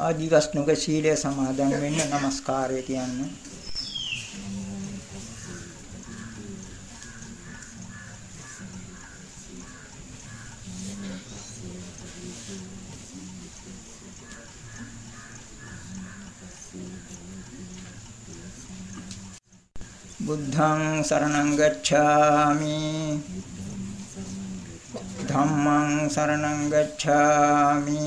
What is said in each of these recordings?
ආදිවස්නුක සීලය සමාදන් වෙන්න নমස්කාරය කියන්න. බුද්ධං සරණං ගච්ඡාමි ධම්මං සරණං ගච්ඡාමි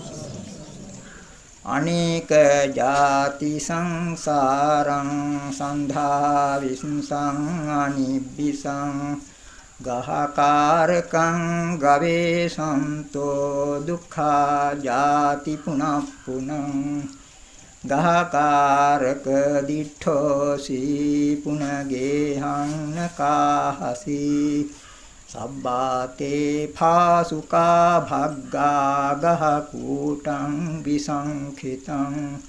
අනේක ಜಾති සංසාරං සන්ධා විසං අනිබ්බිසං ගහකාරකං ගවේසන්තෝ දුක්ඛා ජාති පුනප්පුනං ගහකාරක දිඨෝසි පුනගේහං නකාහසී සබ්බාතේ පාසුකා භග්ගා ගහ කූටං විසංඛිතං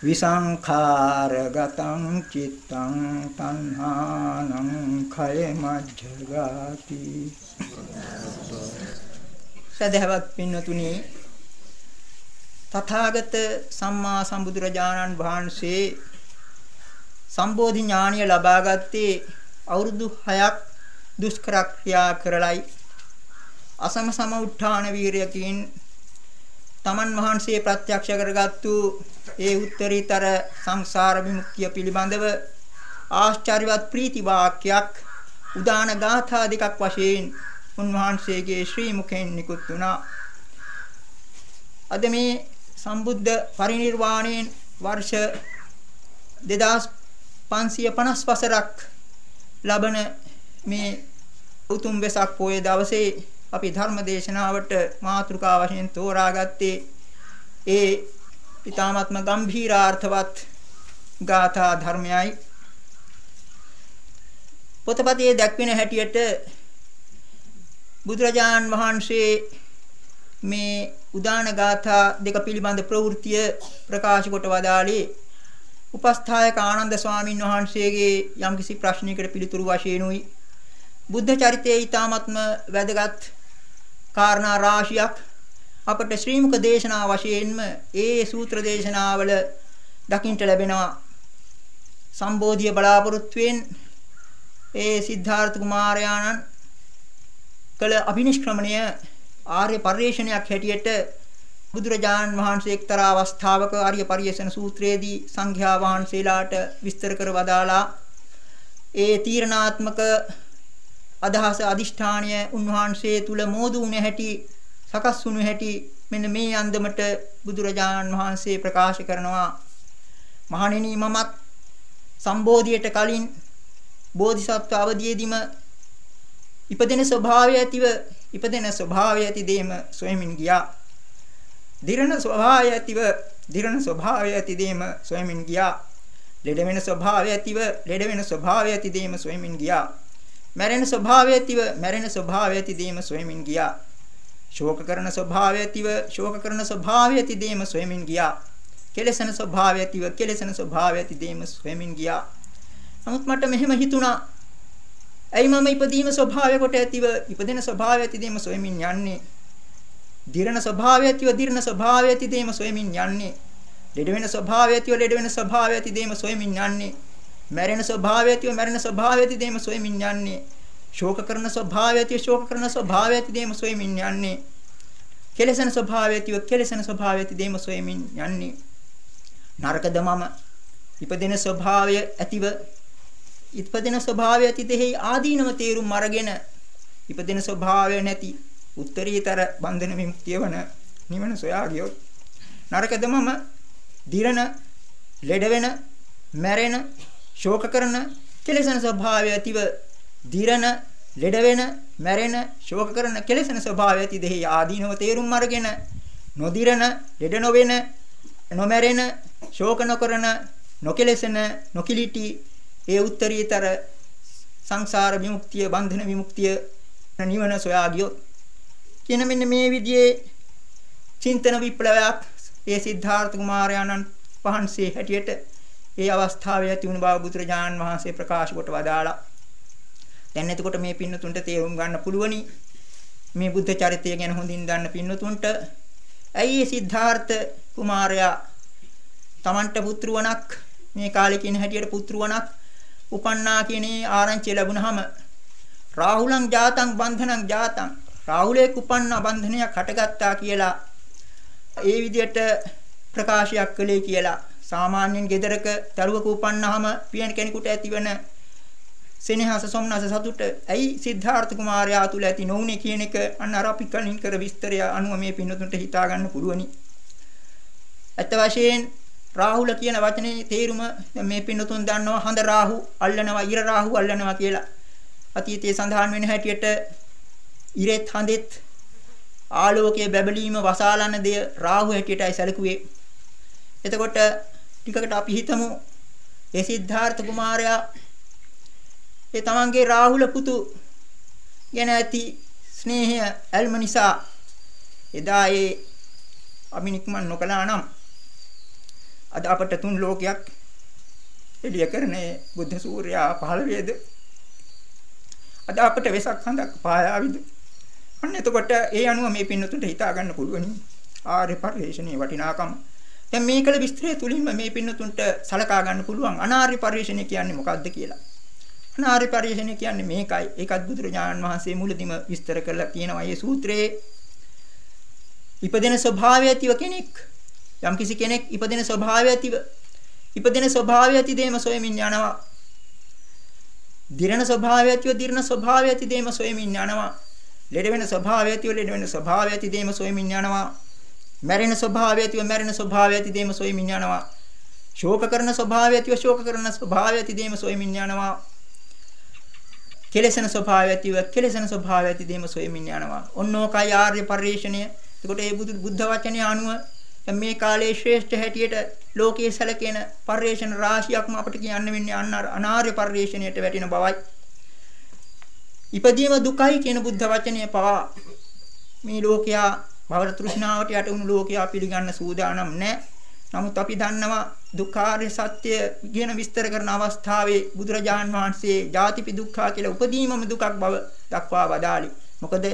විසංඛාරගතං චිත්තං තණ්හානං khය මජ්ජගාති සදහවත් පින්නතුනි තථාගත සම්මා සම්බුදුරජාණන් වහන්සේ සම්බෝධි ඥානිය ලබාගත්තේ අවුරුදු 6ක් දුෂ්කර ක්‍රියා කරලයි අසම සම උත්හාන වීරයකින් තමන් වහන්සේ ප්‍රත්‍යක්ෂ කරගත්තු ඒ උත්තරීතර සංසාර විමුක්තිය පිළිබඳව ආශ්චර්යවත් ප්‍රීති වාක්‍යයක් උදාන ගාථා දෙකක් වශයෙන් උන්වහන්සේගේ ශ්‍රී මුඛයෙන් නිකුත් වුණා. අද මේ සම්බුද්ධ පරිනිර්වාණයෙන් වර්ෂ 2550 වසරක් ලබන මේ උතුම් වෙසක් පොයේ දවසේ අපි ධර්ම දේශනාවට මාතෘකා වශයෙන් තෝරාගත්තේ ඒ ඊ타ත්ම ගම්භීරාර්ථවත් ගාථා ධර්මයයි. පොතපතේ දැක්වෙන හැටියට බුදුරජාන් වහන්සේ මේ උදාන ගාථා දෙක පිළිබඳ ප්‍රවෘත්තිය ප්‍රකාශ කොට වදාළේ උපස්ථායක ආනන්ද ස්වාමින් වහන්සේගේ යම්කිසි ප්‍රශ්නයකට පිළිතුරු වශයෙන් උයි බුද්ධ චරිතයේ ඊ타ත්ම වැදගත් කාරණා රාශියක්. අපට ශ්‍රී මුක දේශනා වශයෙන්ම ඒ සූත්‍ර දේශනාවල දකින්ට ලැබෙනවා. සම්බෝධිය බලාපොරොත්තුෙන් ඒ සිද්ධාර්ථ කුමාරයාණන් කළ අභිනිෂ්ක්‍රමණය ආර්ය පරිශ්‍රණයක් හැටියට බුදුරජාණන් වහන්සේ එක්තරා අවස්ථාවක ආර්ය පරිශ්‍රණ සූත්‍රයේදී සංඝයා වහන්සේලාට විස්තර කර වදාලා ඒ තීරණාත්මක අදහස අදිෂ්ඨානය උන්වහන්සේ තුල මෝදු වුණ හැටි සකස් වුණු හැටි මෙන්න මේ අන්දමට බුදුරජාණන් වහන්සේ ප්‍රකාශ කරනවා මහණෙනි මමත් සම්බෝධියට කලින් බෝධිසත්ව අවදීදීම ඉපදෙන ස්වභාවය ඇතිව ඉපදෙන ස්වභාවය ඇති දෙයම සොයමින් ගියා. දිරණ ස්වභාවය ඇතිව දිරණ ස්වභාවය ඇති දෙයම සොයමින් ගියා. ලෙඩ වෙන ස්වභාවය ඇතිව ලෙඩ වෙන ස්වභාවය ඇති දෙයම සොයමින් ගියා. මැරෙන ස්වභාවය ඇතිව මැරෙන ස්වභාවය ඇති දෙයම සොයමින් ගියා. ශෝක කරන ස්වභාවය ඇතිව ශෝක කරන ස්වභාවය ඇති දෙයම සොයමින් ගියා. කෙලසන ස්වභාවය ඇතිව කෙලසන ස්වභාවය ඇති දෙයම සොයමින් ගියා. නමුත් මට මෙහෙම හිතුණා. ඇයි මම ඉපදීම ස්වභාවය කොට ඇතිව ඉපදෙන ස්වභාවය ඇති දෙයම සොයමින් යන්නේ? දිරණ ස්වභාවය ඇතිව දිරණ ස්වභාවය ඇති දෙයම සොයමින් යන්නේ. ලෙඩ වෙන ස්වභාවය ඇතිව ලෙඩ වෙන ස්වභාවය ඇති දෙයම සොයමින් යන්නේ. මැරෙන ස්වභාවය ඇතිව මැරෙන ස්වභාවය ඇති දෙයම සොයමින් යන්නේ. ශෝක කරන ස්වභාවය ඇතිව ශෝක කරන ස්වභාවය ඇති දෙයම සොයමින් යන්නේ. කෙලසන ස්වභාවය ඇතිව කෙලසන ස්වභාවය ඇති දෙයම සොයමින් යන්නේ. නරකද මම ඉපදෙන ස්වභාවය ඇතිව ඉපදෙන ස්වභාවය ඇති දෙහි ආදීනව තේරුම් අරගෙන ඉපදෙන ස්වභාවය නැති උත්තරීතර බන්ධන විමුක්තිය වන නිවන සොයා ගියොත් නරකද මම දිරණ ලෙඩ වෙන මැරෙන ශෝක කරන කෙලෙසන ස්වභාවය ඇතිව දිරණ ලෙඩ වෙන මැරෙන ශෝක කරන කෙලෙසන ස්වභාවය ඇති දෙහි ආදීනව තේරුම් අරගෙන නොදිරණ ලෙඩ නොවෙන නොමැරෙන ශෝක නොකරන නොකෙලෙසන නොකිලිටි ඒ උත්තරීතර සංසාර විමුක්තිය බන්ධන විමුක්තිය නිවන සොයා ගියොත් කියන මෙන්න මේ විදිහේ චින්තන විප්ලවයක් ඒ සිද්ධාර්ථ කුමාරයාණන් වහන්සේ හැටියට ඒ අවස්ථාවේ ඇති වුණ බව බුදුරජාණන් වහන්සේ ප්‍රකාශ කොට වදාලා දැන් එතකොට මේ පින්නතුන්ට තේරුම් ගන්න පුළුවනි. මේ බුද්ධ චරිතය ගැන හොඳින් දන්න පින්නතුන්ට. ඇයි සිද්ධාර්ථ කුමාරයා Tamanට පුත්‍රවණක් මේ කාලේ කියන හැටියට පුත්‍රවණක් උපන්නා කියනේ ආරංචිය ලැබුණාම රාහුලං ජාතං බන්ධනං ජාතං. රාහුලේ කුපන්නා බන්ධනයක් හටගත්තා කියලා ඒ විදිහට ප්‍රකාශයක් කළේ කියලා සාමාන්‍යයෙන් ගෙදරක දරුවක උපන්නාම පියන කෙනෙකුට ඇතිවන සෙනෙහස සොම්නස සතුට ඇයි සිද්ධාර්ථ කුමාරයා තුල ඇති නොඋනේ කියන එක අන්න අර අපි කලින් කර විස්තරය අනුව මේ පින්නතුන්ට හිතා ගන්න පුළුවනි. ඇත්ත වශයෙන් රාහුල කියන වචනේ තේරුම මේ පින්නතුන් දන්නවා හඳ රාහු අල්ලනවා ඉර රාහු අල්ලනවා කියලා. අතීතයේ සඳහන් වෙන හැටියට ඉරෙත් හඳෙත් ආලෝකයේ බැබලීම වසාලන දෙය රාහු හැටියටයි සැලකුවේ. එතකොට ටිකකට අපි හිතමු. ඒ සිද්ධාර්ථ කුමාරයා ඒ තමන්ගේ රාහුල පුතු ගැන ඇති ස්නේහය ඇල්ම නිසා එදා ඒ අමිනික්මන් නොකළා නම් අද අපට තුන් ලෝකයක් එළිය කරන්නේ බුද්ධ සූර්යයා පහළ වේද අද අපට වෙසක් හඳක් පායාවිද? අන්න එතකොට ඒ අනුව මේ පින්නතුන්ට හිතා ගන්න පුළුවනි. ආර්ය පරිශ්‍රණයේ වටිනාකම දැන් මේ කළ විස්තරය තුලින්ම මේ පින්නතුන්ට සලකා ගන්න පුළුවන් අනාර්ය පරිශ්‍රණය කියන්නේ මොකක්ද කියලා අනාර්ය පරිශ්‍රණය කියන්නේ මේකයි. ඒකත් බුදුරජාණන් වහන්සේ මුලදිම විස්තර කරලා තියෙනවා මේ සූත්‍රයේ. ඉපදෙන ස්වභාවය ඇතිව කෙනෙක් යම්කිසි කෙනෙක් ඉපදෙන ස්වභාවය ඇතිව ඉපදෙන ස්වභාවය ඇති දෙයම සොයමින් යනවා. දිරණ ස්වභාවය ඇතිව දිරණ ස්වභාවය ඇති දෙයම සොයමින් යනවා. ලෙඩ වෙන ස්වභාවය ඇතිව ලෙඩ වෙන ස්වභාවය ඇති දෙයම සොයමින් යනවා. මැරෙන ස්වභාවය ඇතිව මැරෙන ස්වභාවය ඇති දෙයම සොයමින් යනවා. ශෝක කරන ස්වභාවය ඇතිව ශෝක කරන ස්වභාවය ඇති දෙයම සොයමින් යනවා. කෙලෙසන ස්වභාවය ඇතිව කෙලෙසන ස්වභාවය ඇති දෙයම සොයමින් යනවා. ඔන්නෝකයි ආර්ය පරිශ්‍රණය. එතකොට මේ බුදු බුද්ධ වචනේ අනුව මේ කාලේ ශ්‍රේෂ්ඨ හැටියට ලෝකයේ සැලකෙන පරිශ්‍රණ රාශියක්ම අපිට කියන්න වෙන්නේ අන්න අනාර්ය පරිශ්‍රණයට වැටෙන බවයි. ඉපදීම දුකයි කියන බුද්ධ වචනය පවා මේ ලෝකයා භව තෘෂ්ණාවට යට වුණු ලෝකයා පිළිගන්න සූදානම් නැහැ. නමුත් අපි දන්නවා දුක්ඛාරය සත්‍ය කියන විස්තර කරන අවස්ථාවේ බුදුරජාන් වහන්සේ ජාතිපි දුක්ඛා කියලා උපදීමම දුකක් බව දක්වා වදාළි. මොකද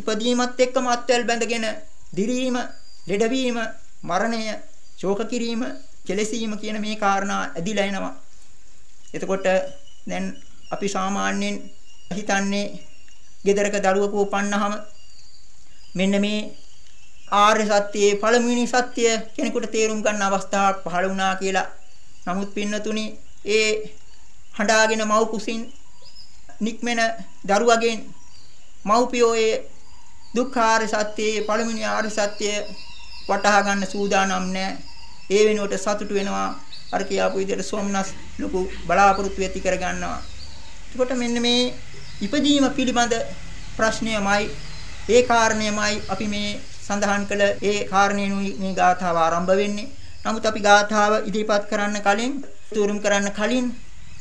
ඉපදීමත් එක්කම අත්වැල් බැඳගෙන දිරීම, ලෙඩවීම, මරණය, ශෝක කිරීම, කෙලසීම කියන මේ කාරණා ඇදිලා එනවා. එතකොට දැන් අපි සාමාන්‍යයෙන් හිතන්නේ ගෙදරක දරුවක උපන්නාම මෙන්න මේ ආර්ය සත්‍යයේ පළමුවෙනි සත්‍ය කෙනෙකුට තේරුම් ගන්න අවස්ථාවක් පහළ වුණා කියලා. නමුත් පින්නතුනි ඒ හඬාගෙන මව් කුසින් නික්මෙන දරුවගෙන් මව්පියෝ ඒ දුක්ඛාර සත්‍යයේ පළමුවෙනි ආර්ය සත්‍ය වටහා ගන්න සූදානම් නැහැ. ඒ වෙනුවට සතුටු වෙනවා. අර කියාපු විදිහට සොම්නස් ලොකු බලාපොරොත්තු ඇති කර ගන්නවා. එතකොට මෙන්න මේ ඉපදීම පිළිබඳ ප්‍රශ්නයමයි ඒ කාරණයමයි අපි මේ සඳහන් කළ ඒ කාරණේනුයි මේ ගාථාව ආරම්භ වෙන්නේ. නමුත් අපි ගාථාව ඉදිරිපත් කරන්න කලින් තුරුම් කරන්න කලින්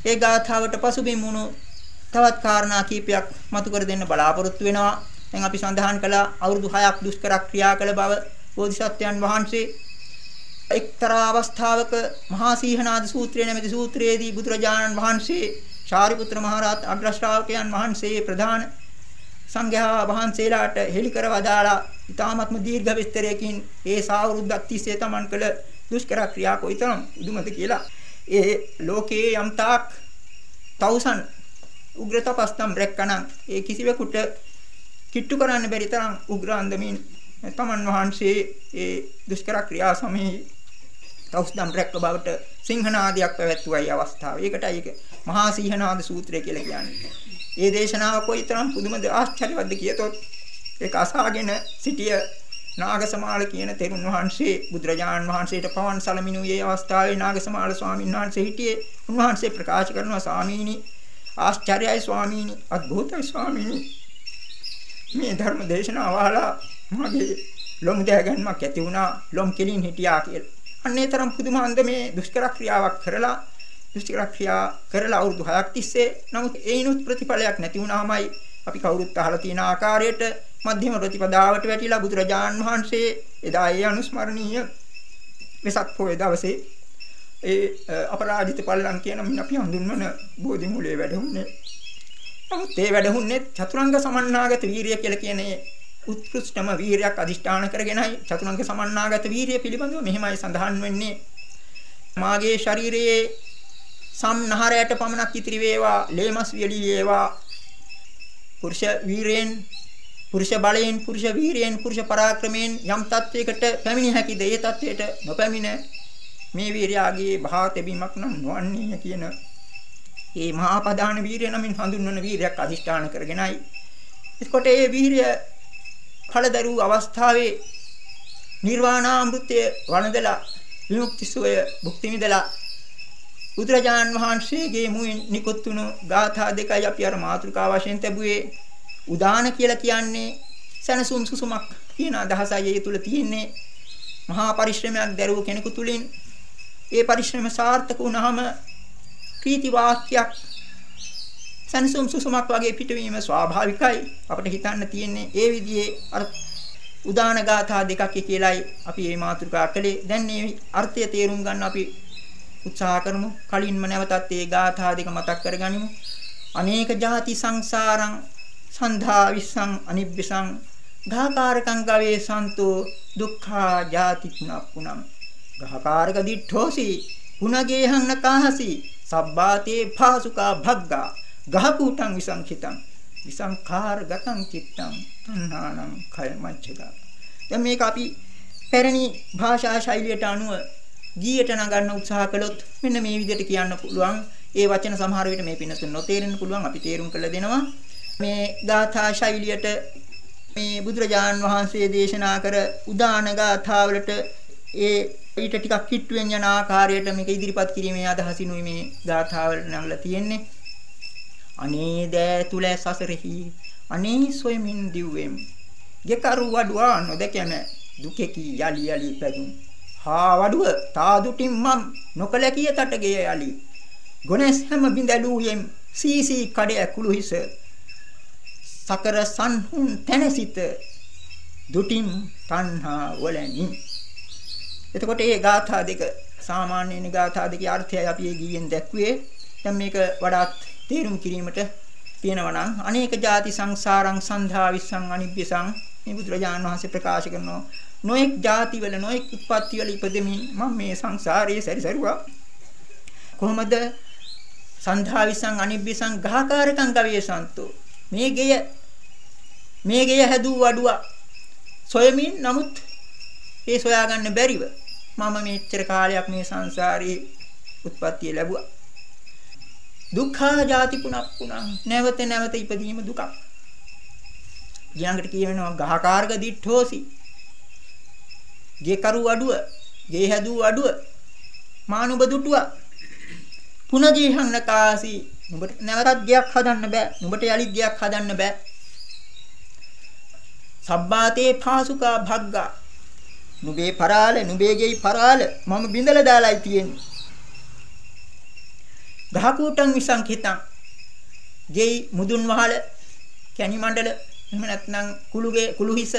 ඒ ගාථාවට පසුබිම් වුණු තවත් කාරණා කීපයක් මතු කර දෙන්න බලාපොරොත්තු වෙනවා. දැන් අපි සඳහන් කළා අවුරුදු 6ක් දුෂ්කර ක්‍රියා කළ බව බෝධිසත්වයන් වහන්සේ එක්තරා අවස්ථාවක මහා සීහනාද සූත්‍රය නැමැති සූත්‍රයේදී බුදුරජාණන් වහන්සේ ශාරිපුත්‍ර මහරහත් අග්‍ර ශ්‍රාවකයන් වහන්සේ ප්‍රධාන සංඝයා වහන්සේලාට හෙළි කර වදාලා ඊ타ත්ම දීර්ඝ විස්තරයකින් ඒ සාවෘද්ධක් තිස්සේ තමන් කළ දුෂ්කර ක්‍රියා කොයිතරම් උදුමද කියලා ඒ ලෝකයේ යම් තාක් තවුසන් උග්‍ර තපස්තම් රැක්කනම් ඒ කිසිවෙකුට කිට්ටු කරන්න බැරි තරම් උග්‍ර අන්දමින් තමන් වහන්සේ ඒ දුෂ්කර ක්‍රියා සමයේ තවුස්දම් රැක්ක බවට සිංහනාදයක් පැවැත්වුවයි අවස්ථාව. ඒකටයි ඒක මහා සිංහනාද සූත්‍රය කියලා කියන්නේ. ඒ දේශනාව කොයිතරම් පුදුමද ආශ්චර්යවත්ද කියතොත් ඒක අසාගෙන සිටිය නාගසමාල කියන තෙරුන් වහන්සේ බුදුරජාණන් වහන්සේට පවන් සලමිනුයේ අවස්ථාවේ නාගසමාල ස්වාමීන් වහන්සේ හිටියේ. උන්වහන්සේ ප්‍රකාශ කරනවා ස්වාමීනි ආශ්චර්යයි ස්වාමීනි අద్භූතයි ස්වාමීනි. මේ ධර්ම දේශනාව අහලා මගේ ලොම් දැගන්මක් ඇති වුණා. ලොම් කෙලින් හිටියා කියලා. අන්නේ තරම් පුදුම අන්දමේ දුෂ්කර ක්‍රියාවක් කරලා දුෂ්කර ක්‍රියා කරලා අවුරුදු 6ක් තිස්සේ නමුත් ඒිනුත් ප්‍රතිඵලයක් නැති වුණාමයි අපි කවුරුත් අහලා තියෙන ආකාරයට මධ්‍යම ප්‍රතිපදාවට වැටිලා බුදුරජාන් වහන්සේ එදා ඒ අනුස්මරණීය වෙසක් පොය දවසේ ඒ අපරාජිත පල්ලම් කියන මින් අපි හඳුන්වන බෝධි මූලයේ වැඩහුන්නේ. නමුත් ඒ වැඩහුන්නේ චතුරංග සමන්නාගත වීරිය කියලා කියන්නේ උත්කෘෂ්ඨම වීරයක් අදිෂ්ඨාන කරගෙනයි චතුරංග සමන්නාගත වීරිය පිළිබඳව මෙහිමයි සඳහන් වෙන්නේ. මාගේ ශරීරයේ සම්නහරයට පමණක් ඉතිරි වේවා. ලේමස් වියලි වේවා. පුරුෂ වීරයෙන් පුරුෂ බලයෙන් පුරුෂ වීරයෙන් පුරුෂ පරාක්‍රමයෙන් යම් තත්වයකට පැමිණිය හැකිද ඒ තත්වයට නොපැමිණ මේ වීරයාගේ භාව තැබීමක් නම් නොවන්නේ කියන මේ මහා ප්‍රධාන වීරය නමින් හඳුන්වන වීරයක් අදිෂ්ඨාන කරගෙනයි. එතකොට මේ වීරය ඵලදරු අවස්ථාවේ නිර්වාණාමෘතය වළඳලා විමුක්ති සුවය භුක්ති විඳලා බුදුරජාන් වහන්සේගේ මුවින් නිකුත් වුණු ගාථා දෙකයි අපි අර මාතෘකා වශයෙන් තිබුවේ. උදාන කියලා කියන්නේ සනසුම් සුසුමක් කියන අදහසයි ඒ තුල තියෙන්නේ. මහා පරිශ්‍රමයක් දරුව කෙනෙකු තුලින් ඒ පරිශ්‍රම සාර්ථක වුණාම ප්‍රීති වාක්‍යයක් සනසුම් සුසුමක් වගේ පිටවීම ස්වාභාවිකයි. අපිට හිතන්න තියෙන්නේ ඒ විදිහේ අර උදාන ගාථා දෙකක් කියලායි අපි මේ මාතෘකා කළේ. දැන් මේ අර්ථය තේරුම් ගන්න අපි උත්සාහ කරමු. කලින්ම නැවතත් ඒ ගාථා දෙක මතක් කරගනිමු. අනේක ಜಾති සංසාරං සන්ධා විස්සං අනිබ්බසං ගහකාරකං ගවේ සන්තෝ දුක්ඛා ಜಾති පුනප්පුනම් ගහකාරක දිඨෝසි පුනගේහං නකාහසි සබ්බාතේ භාසුකා භග්ගා ගහකූටං විසංඛිතං විසංඛාර ගතං චිත්තං තණ්හානං කය මච්ඡදා දැන් මේක අපි පැරණි භාෂා ශෛලියට අනුව ගීයට නගන්න උත්සාහ කළොත් මෙන්න මේ විදිහට කියන්න පුළුවන්. ඒ වචන සමහර විට මේ පින්නතුන් නොතේරෙන්න පුළුවන්. අපි තේරුම් කරලා දෙනවා. මේ ගාථා ශෛලියට මේ බුදුරජාන් වහන්සේ දේශනා කර උදාන ගාථාවලට ඒ ඊට ටිකක් කිට්ටුවෙන් යන ආකාරයට මේක ඉදිරිපත් කිරීමේ අදහසිනුයි මේ ගාථාවල නඟලා තියෙන්නේ. අනේ දෑ තුල සසරෙහි අනේ සොයමින් දිව්වෙම් ගෙකරු වඩුවා නොදකන දුකෙකි යලි යලි පැදුම්. හා වඩුව තාදුටින් මම් නොකල කිය තටගේ යලි ගොනස් හැම බින්දලුයම් සීසී කඩේ කුළු හිස. සකර සන්හුන් තනසිත දුටින් තණ්හා වලනි. එතකොට මේ ගාථා දෙක සාමාන්‍යයෙන් ගාථා දෙකේ අර්ථයයි අපි ඒ ගියෙන් දැක්ුවේ. දැන් මේක වඩාත් තේරුම් කිරීමට තියෙනවා නම් අනේක ಜಾති සංසාරං සන්ධා විස්සං අනිබ්බසං මේ බුදුරජාණන් වහන්සේ ප්‍රකාශ කරනවා. නොඑක් ಜಾති වල නොඑක් උත්පත්ති වල ඉපදෙමින් මම මේ සංසාරයේ සැරිසරුවා. කොහොමද? සන්ධා විස්සං අනිබ්බසං ගහකාරකං ගවේසන්තෝ මේ ගෙය මේ ගෙය හැදූ වඩුවා සොයමින් නමුත් ඒ සොයාගන්න බැරිව මම මෙච්චර කාලයක් මේ සංසාරේ උත්පත්ති ලැබුවා. දුක්ඛා ජාති පුනක් පුනං නැවත නැවත ඉපදීම දුකක්. ඊළඟට කියවෙනවා ගහකාර්ග දිඨෝසි ගේ කරු අඩුව ගේ හැදූ අඩුව මානුබ දුටුවා. පුනජීහං නකාසි නුඹට නැවතත් ගයක් හදන්න බෑ. නුඹට යලිත් ගයක් හදන්න බෑ. සබ්බාතේ පාසුකා භග්ගා. නුඹේ පරාල නුඹේ ගෙයි පරාල මම බිඳලා දාලායි තියෙන්නේ. ගහකූටන් විසංකිතං ගෙයි මුදුන් වහල කැණි මණ්ඩල එහෙම නැත්නම් කුළුගේ කුළු හිස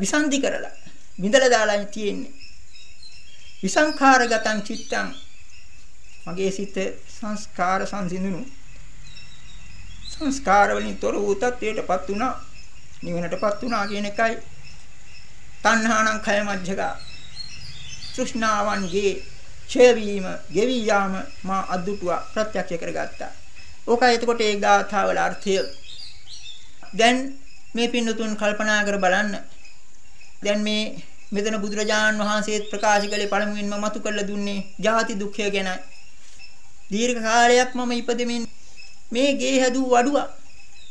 විසන්ධි කරලා. බිඳලා දාලා තියෙන්නේ විසංඛාරගතං චිත්තං මගේ සිත සංස්කාර සංසිඳුණු සංස්කාර වලින් තොර වූ තත්වයටපත් වුණා නිවනටපත් වුණා කියන එකයි තණ්හාණං khය මජ්ජගා තෘෂ්ණාවන්ගේ ඡය වීම, ගෙවි යාම මා අද්දුටුවා ප්‍රත්‍යක්ෂ කරගත්තා. ඕකයි එතකොට ඒ ගාථාවල අර්ථය. දැන් මේ පින්නතුන් කල්පනා කර බලන්න. දැන් මේ මෙතන බුදුරජාණන් වහන්සේ ප්‍රකාශ කළේ පළමුවෙන්ම මතු කරලා දුන්නේ ජාති දුක්ඛය ගැනයි. දීර්ඝ කාලයක් මම ඉපදෙමින් මේ ගේ හැදූ වඩුවා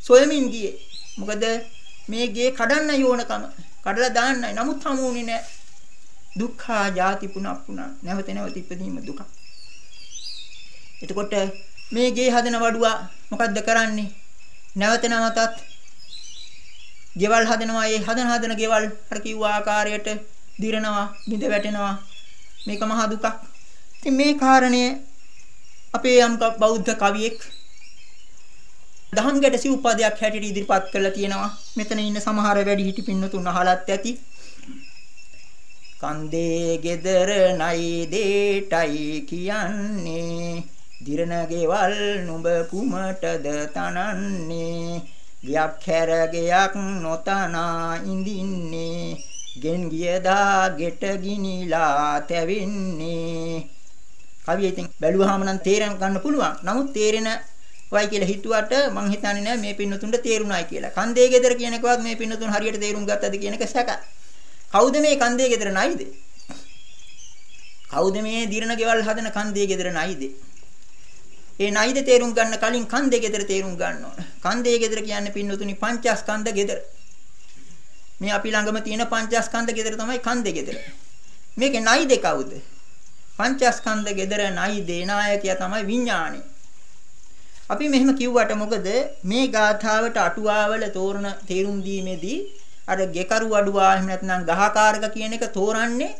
සොයමින් ගියේ. මොකද මේ ගේ කඩන්න යෝනකම කඩලා දාන්නයි. නමුත් හමුුනේ නැහැ. දුක්ඛා ජාති පුනප්පුනා නැවත නැවත ඉපදීම දුක. එතකොට මේ ගේ හදන වඩුවා මොකද්ද කරන්නේ? නැවත නැවතත් ගෙවල් හදනවා. ඒ හදන හදන ගෙවල් අර කිව්ව ආකාරයට දිරනවා, බිඳ වැටෙනවා. මේක මහා දුකක්. ඉතින් මේ කාරණය අපේ යම් බෞද්ධ කවියෙක් දහම් ගැට සිව්පදයක් හැටියට ඉදිරිපත් කරලා තියෙනවා. මෙතන ඉන්න සමහර වැඩි හිටි පින්නතුන් අහලත් ඇති. කන්දේ ගෙදර නයි දේටයි කියන්නේ දිරණ ගෙවල් නුඹ කුමටද තනන්නේ ගයක් හැර ගයක් නොතනා ඉඳින්නේ ගෙන් ගියදා ගෙට ගිනිලා තැවෙන්නේ කවිය ඉතින් බැලුවාම නම් තේරෙන්න ගන්න පුළුවන් නමුත් තේරෙන වයි කියලා හිතුවට මං හිතන්නේ නෑ මේ පින්නතුන්ට තේරුණායි කියලා. කන්දේ ගෙදර කියන එකවත් මේ පින්නතුන් හරියට තේරුම් ගත්තද කියන එක සැකයි. කවුද මේ කන්දේ ගෙදර නයිද? කවුද මේ දිරණ ගෙවල් හදන කන්දේ ගෙදර නයිද? ඒ නයිද තේරුම් ගන්න කලින් කන්දේ ගෙදර තේරුම් ගන්න ඕන. කන්දේ ගෙදර කියන්නේ පින්නතුනි පංචස්කන්ධ ගෙදර. මේ අපි ළඟම තියෙන පංචස්කන්ධ ගෙදර තමයි කන්දේ ගෙදර. මේකේ නයිද කවුද? පංචස්කන්ධ ගෙදර නයිදේ නායකයා තමයි විඥාණය. අපි මෙහෙම කිව්වට මොකද මේ ගාථාවට අටුවාවල තෝරන තේරුම් දීමේදී අර ගෙකරු අඩුවා එහෙම නැත්නම් ගහකාරක කියන එක තෝරන්නේ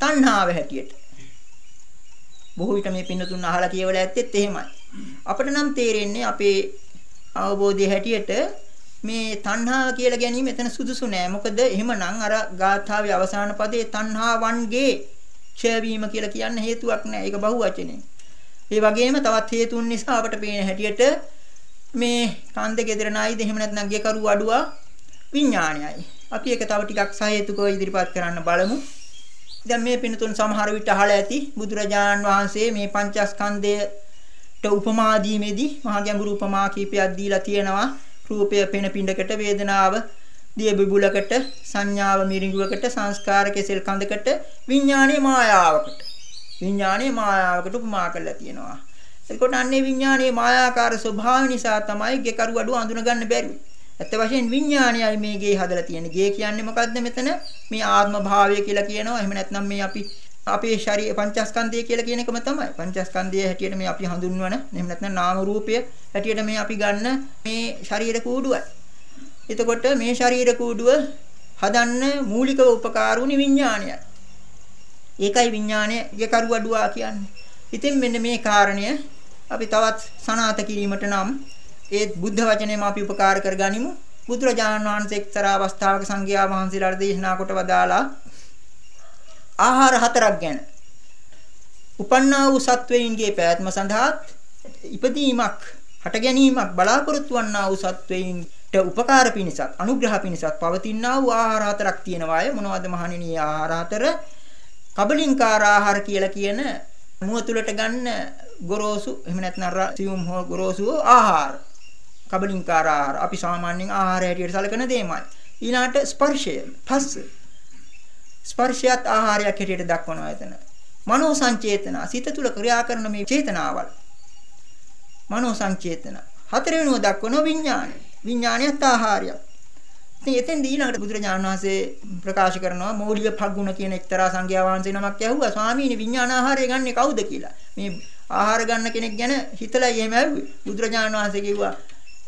තණ්හාව හැටියට. බොහෝ විට මේ පින්නතුන් අහලා කියවලා ඇත්තෙත් එහෙමයි. අපිට නම් තේරෙන්නේ අපේ අවබෝධය හැටියට මේ තණ්හාව කියලා ගැනීම එතන සුදුසු නෑ. මොකද එහෙමනම් අර ගාථාවේ අවසාන පදේ තණ්හාවන්ගේ ක්ෂය වීම කියලා කියන්න හේතුවක් නෑ. ඒක බහුවචනේ. ඒ වගේම තවත් හේතුන් නිසා අපට පේන හැටියට මේ කන්ද ගෙදර නායිද එහෙම නැත්නම් ගෙකරු අඩුවා විඥානයයි. අපි ඒක තව ටිකක් සහේතුකව ඉදිරිපත් කරන්න බලමු. දැන් මේ පින්තුන් සමහර විට අහලා ඇති බුදුරජාන් වහන්සේ මේ පංචස්කන්ධයට උපමා දීමේදී මහා ගැඹුරු උපමා කීපයක් දීලා තියෙනවා. රූපය පෙන පිඬකට වේදනාව දිය බිබුලකට සංඥාව මිරිඟුවකට සංස්කාර කෙසෙල් කඳකට විඥානයේ මායාවකට විඥානයේ මායාවකට උපමා කරලා තියෙනවා. එතකොට අන්නේ විඥානයේ මායාකාර ස්වභාවය නිසා තමයි ගෙකරු අඩුව අඳුනගන්න බැරි. ඇත්ත වශයෙන් විඥානයයි මේ ගේ හදලා තියෙන්නේ. ගේ කියන්නේ මොකද්ද මෙතන? මේ ආත්ම භාවය කියලා කියනවා. එහෙම නැත්නම් මේ අපි අපේ ශරීර පංචස්කන්ධය කියලා කියන එකම තමයි. පංචස්කන්ධය හැටියට මේ අපි හඳුන්වන එහෙම නැත්නම් නාම රූපය හැටියට මේ අපි ගන්න මේ ශරීර කූඩුවයි. එතකොට මේ ශරීර කූඩුව හදන්න මූලිකව උපකාර වුණේ විඥානයයි. ඒකයි විඥානයේ කරුවඩුවා කියන්නේ. ඉතින් මෙන්න මේ කාරණය අපි තවත් සනාත කිරීමට නම් ඒ බුද්ධ වචනයම අපි උපකාර කරගනිමු. බුදුරජාණන් වහන්සේ එක්තරා අවස්ථාවක සංඝයා වහන්සේලාට දේශනා කොට වදාලා ආහාර හතරක් ගැන. උපන්නා වූ සත්වයින්ගේ පැවැත්ම සඳහා ඉපදීමක්, හට ගැනීමක් බලාපොරොත්තු වන්නා වූ සත්වයින්ට උපකාර පිණිසත්, අනුග්‍රහ පිණිසත් පවතිනා වූ ආහාර හතරක් තියෙනවාය. මොනවද මහණෙනි ආහාර හතර? කබලින්කාර ආහාර කියලා කියන මුව තුලට ගන්න ගොරෝසු එහෙම නැත්නම් සියුම් හෝ ගොරෝසු ආහාර. කබලින්කාර ආහාර අපි සාමාන්‍යයෙන් ආහාර හැටියට සැලකන දෙයමයි. ඊළාට ස්පර්ශය, පස්ස. ස්පර්ශයත් ආහාරයක් හැටියට දක්වනවා එතන. මනෝ සංචේතන සිත තුල ක්‍රියා කරන මේ චේතනාවල්. මනෝ සංචේතන. හතර වෙනුව දක්වන විඥානය. විඥානයත් ආහාරයක්. ඉතින් එතෙන්දී ඊළඟට බුදුරජාණන් වහන්සේ ප්‍රකාශ කරනවා මෝලිය පග්ගුණ කියන එක්තරා සංඝයා වහන්සේ නමක් ඇහුවා ස්වාමීනි විඥාන ආහාරය ගන්නෙ කවුද කියලා. මේ ආහාර ගන්න කෙනෙක් ගැන හිතලා එහෙම ඇහුවේ. බුදුරජාණන් වහන්සේ කිව්වා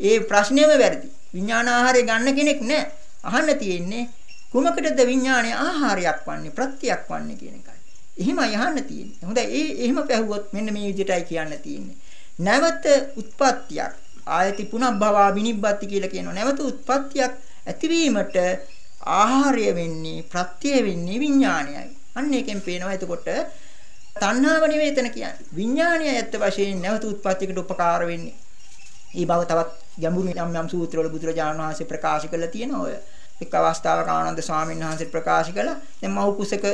ඒ ප්‍රශ්නේම වැරදි. විඥාන ආහාරය ගන්න කෙනෙක් නැහැ. අහන්න තියෙන්නේ කුමකටද විඥානය ආහාරයක් වන්නේ ප්‍රත්‍යක් වන්නේ කියන එකයි. එහෙමයි අහන්න තියෙන්නේ. හොඳයි ඒ එහෙම පැහුවොත් මෙන්න මේ විදිහටයි කියන්න තියෙන්නේ. නැවත උත්පත්තියක් ආයති පුනබ්බවා විනිබ්බති කියලා කියනවා. නැවත උත්පත්තියක් ඇතිවීමට ආහාරය වෙන්නේ ප්‍රත්‍ය වෙන්නේ විඥානයයි. අන්න එකෙන් පේනවා එතකොට තණ්හාව නෙවෙයි එතන කියන්නේ. විඥානය ඇත්ත වශයෙන් නැවත උත්පත්තියකට උපකාර වෙන්නේ. ඊ බව තවත් ගැඹුරු යම් යම් සූත්‍රවල බුදුරජාණන් වහන්සේ ප්‍රකාශ කළා තියෙනවා ඔය. එක් අවස්ථාවක ආනන්ද ස්වාමීන් වහන්සේ ප්‍රකාශ කළා දැන් මව් කුසක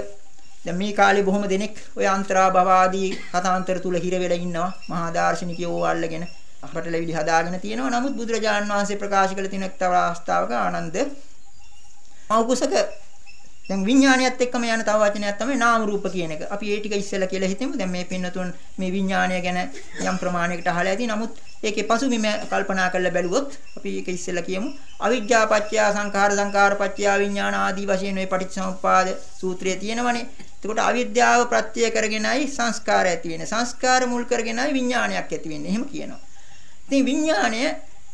දැන් මේ කාලේ බොහොම දෙනෙක් ඔය අන්තරා භව ආදී කතාන්තර තුල හිර වෙලා ඉන්නවා. මහා දාර්ශනිකයෝ අල්ලගෙන අපට ලැබිලි හදාගෙන තියෙනවා. නමුත් බුදුරජාණන් වහන්සේ ප්‍රකාශ කළ තියෙන එක්තරා අවස්ථාවක ආනන්ද මෞකුසක දැන් විඥානියත් එක්කම යන තව වචනයක් තමයි නාම රූප කියන එක. අපි ඒ ටික ඉස්සෙල්ලා කියලා හිතමු. දැන් මේ පින්නතුන් මේ විඥානය ගැන යම් ප්‍රමාණයකට අහලා ඇති. නමුත් ඒකේ පසුබිම කල්පනා කරලා බැලුවොත් අපි ඒක ඉස්සෙල්ලා කියමු. අවිජ්ජා පත්‍ය සංඛාර සංඛාර පත්‍ය විඥාන ආදී වශයෙන් මේ පටිච්චසමුප්පාද සූත්‍රයේ තියෙනවනේ. එතකොට අවිද්‍යාව ප්‍රත්‍ය කරගෙනයි සංස්කාර ඇති වෙන්නේ. සංස්කාර මුල් කරගෙනයි විඥානයක් ඇති වෙන්නේ. එහෙම කියනවා. ඉතින් විඥාණය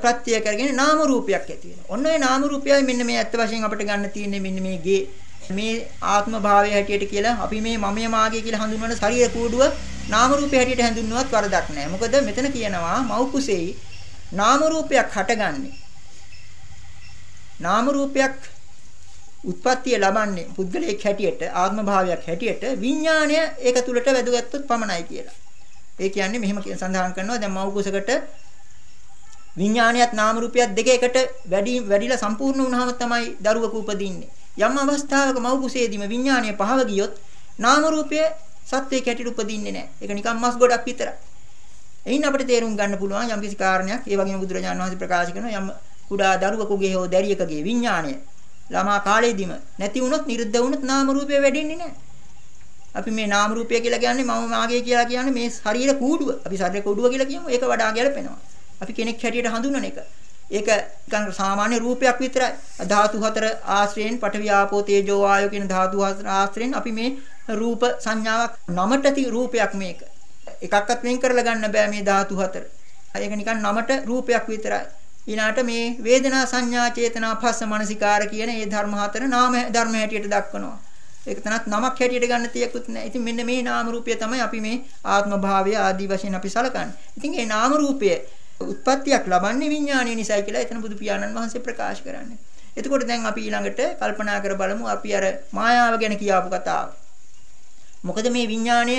ප්‍රත්‍ය කරගෙන නාම රූපයක් ඇති වෙනවා. ඔන්න ඔය නාම රූපයයි මෙන්න මේ ඇත්ත වශයෙන් අපිට ගන්න තියෙන්නේ මෙන්න මේ ගේ මේ ආත්ම භාවය හැටියට කියලා අපි මේ මමය මාගේ කියලා හඳුන්වන ශරීර කූඩුව නාම රූපය හැටියට හැඳින්වුවත් වරදක් නැහැ. මොකද මෙතන කියනවා මව් කුසෙයි නාම රූපයක් හටගන්නේ. නාම රූපයක් උත්පත්තිය ලබන්නේ පුද්ගලයෙක් හැටියට ආත්ම භාවයක් හැටියට විඥාණය ඒක තුලට වැදගත්තුත් පමණයි කියලා. ඒ කියන්නේ මෙහෙම සඳහන් කරනවා දැන් මව් කුසකට විඥානයත් නාම රූපයත් දෙක එකට වැඩි වැඩිලා සම්පූර්ණ වුණාම තමයි දරුවක උපදින්නේ. යම් අවස්ථාවක මව් කුසේදීම විඥානය පහව ගියොත් නාම රූපය සත්වයේ කැටිට උපදින්නේ නැහැ. ඒක නිකන් මස් ගොඩක් විතරයි. එයින් අපිට තේරුම් ගන්න පුළුවන් යම් කිසි කාරණයක් ඒ වගේම බුදුරජාණන් වහන්සේ ප්‍රකාශ කරන යම් කුඩා දරුවෙකුගේ හෝ දැරියකගේ විඥානය ළමා කාලේදීම නැති වුණොත් නිරුද්ධ වුණොත් නාම රූපය වැඩෙන්නේ නැහැ. අපි මේ නාම රූපය කියලා කියන්නේ මම මාගේ කියලා කියන්නේ මේ ශරීර කූඩුව. අපි ශරීර කූඩුව කියලා කියමු. ඒක වඩා ගැලපෙනවා. අපි කෙනෙක් හැටියට හඳුන්වන එක. ඒක නිකන් සාමාන්‍ය රූපයක් විතරයි. ධාතු හතර ආශ්‍රයෙන් පඨවි ආපෝ තේජෝ වායෝ කියන ධාතු හතර ආශ්‍රයෙන් අපි මේ රූප සංඥාවක් නමට රූපයක් මේක. එකක්වත් වෙන් කරලා ගන්න බෑ මේ ධාතු හතර. ඒක නිකන් නමට රූපයක් විතරයි. ඊළාට මේ වේදනා සංඥා චේතනා පස්ස මනසිකාර කියන මේ ධර්ම හතර නාම ධර්ම හැටියට දක්වනවා. ඒක තනත් නමක් හැටියට ගන්න තියකුත් නැහැ. ඉතින් මෙන්න මේ නාම රූපය තමයි අපි මේ ආත්ම භාවය ආදී වශයෙන් අපි සලකන්නේ. ඉතින් මේ නාම රූපය උත්පත්තියක් ලබන්නේ විඥානය නිසායි කියලා එතන බුදු පියාණන් වහන්සේ ප්‍රකාශ කරන්නේ. එතකොට දැන් අපි ඊළඟට කල්පනා කර බලමු අපි අර මායාව ගැන කියාපු කතාව. මොකද මේ විඥාණය?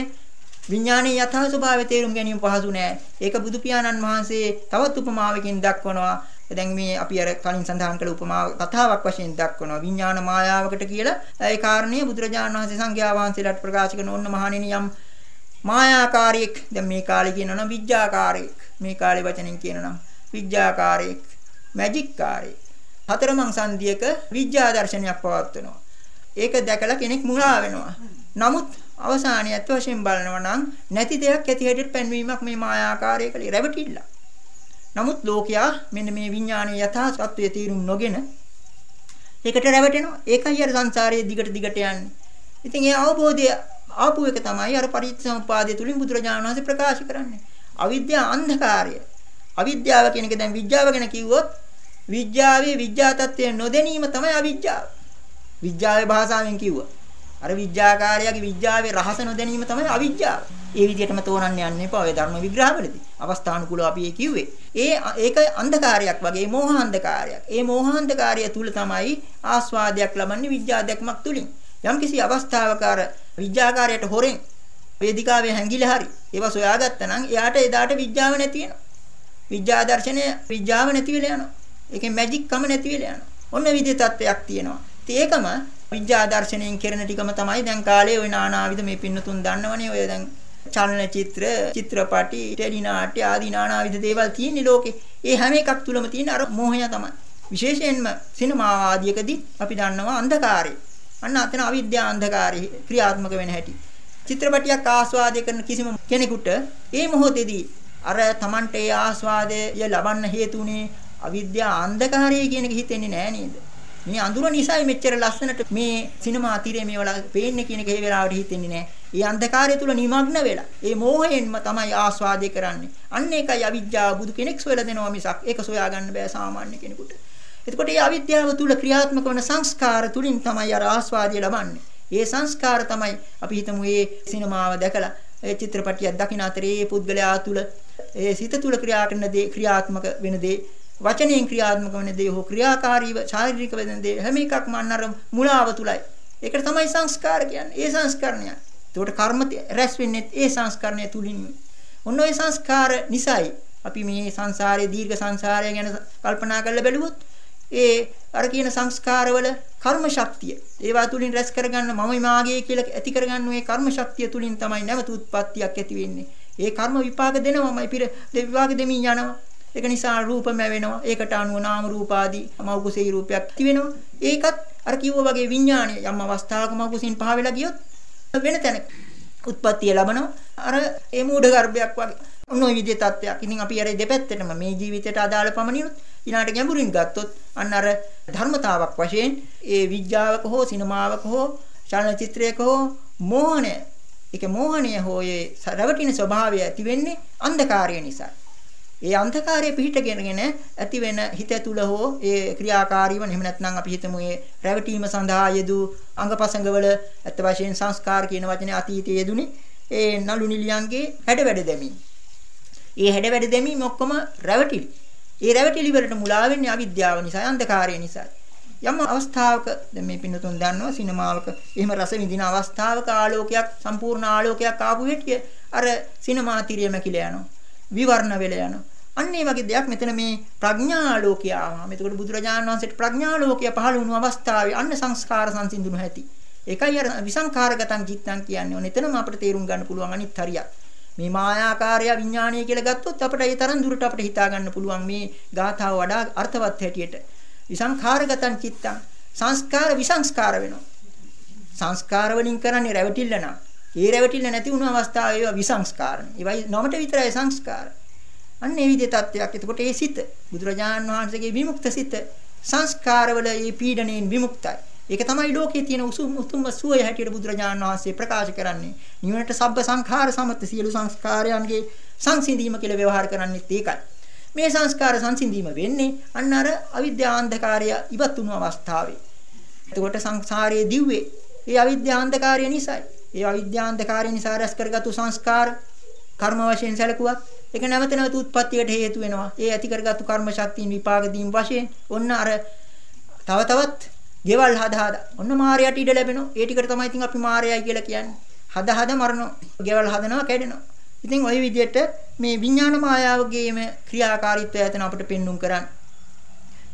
විඥානයේ යථා ස්වභාවය තේරුම් ගැනීම පහසු නෑ. ඒක බුදු පියාණන් වහන්සේ තවත් උපමාවකින් දක්වනවා. දැන් මේ අපි අර කලින් සඳහන් කළ උපමාව කතාවක් වශයෙන් දක්වනවා. විඥාන මායාවකට කියලා. ඒ කාරණේ බුදුරජාණන් වහන්සේ සංඝයා වහන්සේලාට ප්‍රකාශ කරන ඕන්න මහණෙනි යම් මායාකාරයෙක්. දැන් මේ කාලේ කියනවා නම් විඥාකාරයෙක් මේ කාලේ වචනෙන් කියනවා නම් විඥාකාරයෙක් මැජික්කාරයෙක්. හතරමං සංධියක විඥා දර්ශනයක් පවත්වනවා. ඒක දැකලා කෙනෙක් මුලා වෙනවා. නමුත් අවසානයේ අත් වශයෙන් බලනවා නම් නැති දෙයක් ඇති හැටියට පෙන්වීමක් මේ මායාකාරයේ කලේ රැවටිල්ල. නමුත් ලෝකයා මෙන්න මේ විඥානයේ යථා සත්‍යය තීරුම් නොගෙන ඒකට රැවටෙනවා. ඒකයි අර සංසාරයේ දිගට දිගට යන්නේ. ඉතින් ඒ අවබෝධය ආපු එක තමයි අර පරිච්ඡසමුපාදය තුලින් බුදුරජාණන් වහන්සේ ප්‍රකාශ කරන්නේ. අවිද්‍යා අන්ධකාරය. අවිද්‍යාව කියන එක දැන් විද්‍යාව ගැන කිව්වොත් විද්‍යාවේ විද්‍යා තත්ත්වය නොදැනීම තමයි අවිද්‍යාව. විද්‍යාවේ භාෂාවෙන් කිව්වා. අර විද්‍යාකාරයාගේ විද්‍යාවේ රහස නොදැනීම තමයි අවිද්‍යාව. ඒ විදිහටම තෝරන්න යන්න එපා ඔය ධර්ම විග්‍රහවලදී. අවස්ථානුකූලව අපි ඒ කිව්වේ. ඒ ඒක අන්ධකාරයක් වගේ මෝහ අන්ධකාරයක්. ඒ මෝහ අන්ධකාරය තුල තමයි ආස්වාදයක් ලබන්නේ විද්‍යාදයක්මක් තුලින්. යම්කිසි අවස්ථාවක අර විද්‍යාකාරයට හොරෙන් වේදිකාවේ හැංගිලා හරි ඒවා සොයාගත්තා නම් එයාට එදාට විද්‍යාව නැති වෙනවා. විද්‍යා දර්ශනය විද්‍යාව නැති වෙලා යනවා. ඒකේ මැජික් කම නැති වෙලා යනවා. ඔන්න විදිහේ තත්ත්වයක් තියෙනවා. ඒකම විද්‍යා දර්ශනයෙන් කෙරෙන ටිකම තමයි දැන් කාලේ ওই නානාවිද මේ පින්නතුන් දන්නවනේ ඔය දැන් චලනචිත්‍ර, චිත්‍රපටි, ටෙලිනාට්‍ය ආදී නානාවිද දේවල් තියෙන්නේ ලෝකේ. ඒ හැම එකක් තුලම තියෙන අර මෝහය තමයි. විශේෂයෙන්ම සිනමා ආදියකදී අපි දන්නවා අන්ධකාරය. අන්න අතන අවිද්‍යා අන්ධකාරය ක්‍රියාත්මක වෙන හැටි. චිත්‍රපටියක් ආස්වාදය කරන කිසිම කෙනෙකුට ඒ මොහොතේදී අර Tamante ඒ ආස්වාදය ලබන්න හේතුුනේ අවිද්‍යා අන්ධකාරය කියන එක හිතෙන්නේ නෑ නේද? මේ අඳුර නිසායි මෙච්චර ලස්සනට මේ සිනමා තිරේ මේවල පේන්නේ කියන එක ඒ වෙලාවට හිතෙන්නේ නැහැ. ඒ අන්ධකාරය තුල নিমগ্ন වෙලා ඒ මෝහයෙන්ම තමයි ආස්වාදේ කරන්නේ. අන්න ඒකයි අවිද්‍යාව බුදු කෙනෙක් සොයලා දෙනවා මිසක් ඒක සොයා ගන්න බෑ සාමාන්‍ය කෙනෙකුට. එතකොට මේ අවිද්‍යාව තුල ක්‍රියාත්මක වන සංස්කාර තුලින් තමයි අර ආස්වාදය ලබන්නේ. ඒ සංස්කාර තමයි අපි හිතමු මේ සිනමාව දැකලා ඒ චිත්‍රපටියක් දකින අතරේ ඒ පුද්ගලයා තුල ඒ සිත තුල ක්‍රියා කරන දේ ක්‍රියාත්මක වෙන දේ වචනයෙන් ක්‍රියාත්මක වෙන දේ හෝ ක්‍රියාකාරීව ශාරීරික වෙන දේ හැම එකක්ම අන්නර මුලාව තුලයි. ඒකට තමයි සංස්කාර කියන්නේ. ඒ සංස්කරණය. ඒකට කර්ම රැස් වෙන්නේ ඒ සංස්කරණය තුලින්. ඔන්න ඔය සංස්කාර නිසායි අපි මේ සංසාරයේ දීර්ඝ සංසාරය ගැන කල්පනා කරලා බැලුවොත් ඒ අර කියන සංස්කාරවල කර්ම ශක්තිය ඒවා තුලින් රැස් කරගන්න මම මාගේ කියලා ඇති කරගන්න මේ කර්ම ශක්තිය තුලින් තමයි නැවත උත්පත්තියක් ඇති වෙන්නේ. ඒ කර්ම විපාක දෙනවමයි පිර විපාක දෙමින් යනවා. ඒක නිසා රූපම වෙනවා. ඒකට අනුව නාම රූප ආදී මෞගුසේ රූපයක් ඇති වෙනවා. ඒකත් අර කිව්වා වගේ විඥාණය යම් අවස්ථාවක මෞගුසින් පහ වෙලා ගියොත් වෙන තැනක උත්පත්තිය ලබනවා. අර ඒ මූඩ ගර්භයක් වගේ. ඔන්න ඔය විදිහේ තත්ත්වයක්. ඉතින් අපි අර දෙපැත්තටම මේ ජීවිතයට අදාළ පමණිනුත් ඊළාට ගැඹුරින් ගත්තොත් අන්න අර ධර්මතාවක් වශයෙන් ඒ විද්‍යාවක හෝ සිනමාවක හෝ චලනචිත්‍රයක හෝ මෝහණය ඒක මෝහණය හෝ ඒ රැවටින ස්වභාවය ඇති වෙන්නේ අන්ධකාරය නිසා. ඒ අන්ධකාරය පිහිටගෙනගෙන ඇති වෙන හිත තුල හෝ ඒ ක්‍රියාකාරීව එහෙම නැත්නම් අපි හිතමු ඒ රැවටීම සඳහා යෙදූ අංගපසංගවල ඇත්ත වශයෙන් සංස්කාර කියන වචනේ අතීතයේ යෙදුනේ ඒ නලු නිලියන්ගේ හැඩ වැඩ දෙමින්. ඒ හැඩ වැඩ දෙමින් ඔක්කොම රැවටිලි. ඒ රැවටිලි වලට මුලා වෙන්නේ අවිද්‍යාව නිසා අන්ධකාරය නිසා. යම් අවස්ථාවක දැන් මේ පින්නතුන් දන්නවා සිනමාවක එහෙම රස විඳින අවස්ථාවක ආලෝකයක් සම්පූර්ණ ආලෝකයක් ආපු හැටිය අර සිනමා තිරියම කියලා යනවා. විවර්ණ වෙලා යනවා. අන්න ඒ වගේ දෙයක් මෙතන මේ ප්‍රඥාලෝකය ආවම එතකොට බුදුරජාණන් වහන්සේට ප්‍රඥාලෝකය පහළ වුණු අවස්ථාවේ අන්න සංස්කාර සංසිඳුණු හැටි. ඒකයි අර විසංඛාරගතං චිත්තං කියන්නේ. ඔන්න එතනම අපිට තේරුම් ගන්න පුළුවන් අනිත් හරියක්. මේ මායාකාරය විඥානීය කියලා ගත්තොත් අපිට ඒ තරම් දුරට අපිට හිතා ගන්න පුළුවන් මේ ගාථාව වඩා අර්ථවත් හැටියට. විසංඛාරගතං චිත්තං සංස්කාර විසංස්කාර වෙනවා. සංස්කාර වලින් කරන්නේ රැවටිල්ල නා. ඒ රැවටිල්ල නැති වුණු අවස්ථාවේ ඒවා විසංස්කාරණ. ඒවයි නොමට විතරයි සංස්කාර. අන්න ඒ විදිහේ තත්වයක්. එතකොට ඒ සිත බුදුරජාණන් වහන්සේගේ විමුක්ත සිත සංස්කාරවල මේ පීඩණයෙන් විමුක්තයි. ඒක තමයි ලෝකයේ තියෙන උසුම් උතුම්ම සුවය හැටියට බුදුරජාණන් වහන්සේ ප්‍රකාශ කරන්නේ. නිවනට සබ්බ සංඛාර සමත සියලු සංස්කාරයන්ගේ සංසිඳීම කියලා ව්‍යවහාර කරන්නේත් ඒකයි. මේ සංස්කාර සංසිඳීම වෙන්නේ අන්න අර අවිද්‍යාන්ධකාරය ඉවත් වුණු අවස්ථාවේ. එතකොට සංසාරයේ දිව්වේ ඒ අවිද්‍යාන්ධකාරය නිසායි. ඒ අවිද්‍යාන්තකාරය නිසා රැස් කරගත්තු සංස්කාර කර්ම වශයෙන් සැලකුවත් ඒක නැවත නැවත උත්පත්තියට හේතු වෙනවා. ඒ ඇති කරගත්තු කර්ම ශක්තියින් විපාක දීම් වශයෙන් ඔන්න අර තව තවත් ගෙවල් හදා හදා ඔන්න මායයට ඉඩ ලැබෙනවා. ඒ ටිකට තමයි ඉතින් අපි මායයයි කියලා කියන්නේ. හදා හදා මරනවා. ගෙවල් හදනවා කැඩෙනවා. ඉතින් ওই විදිහට මේ විඥාන මායාවගේම ක්‍රියාකාරීත්වය ඇතන අපිට පෙන්눔 කරන්න.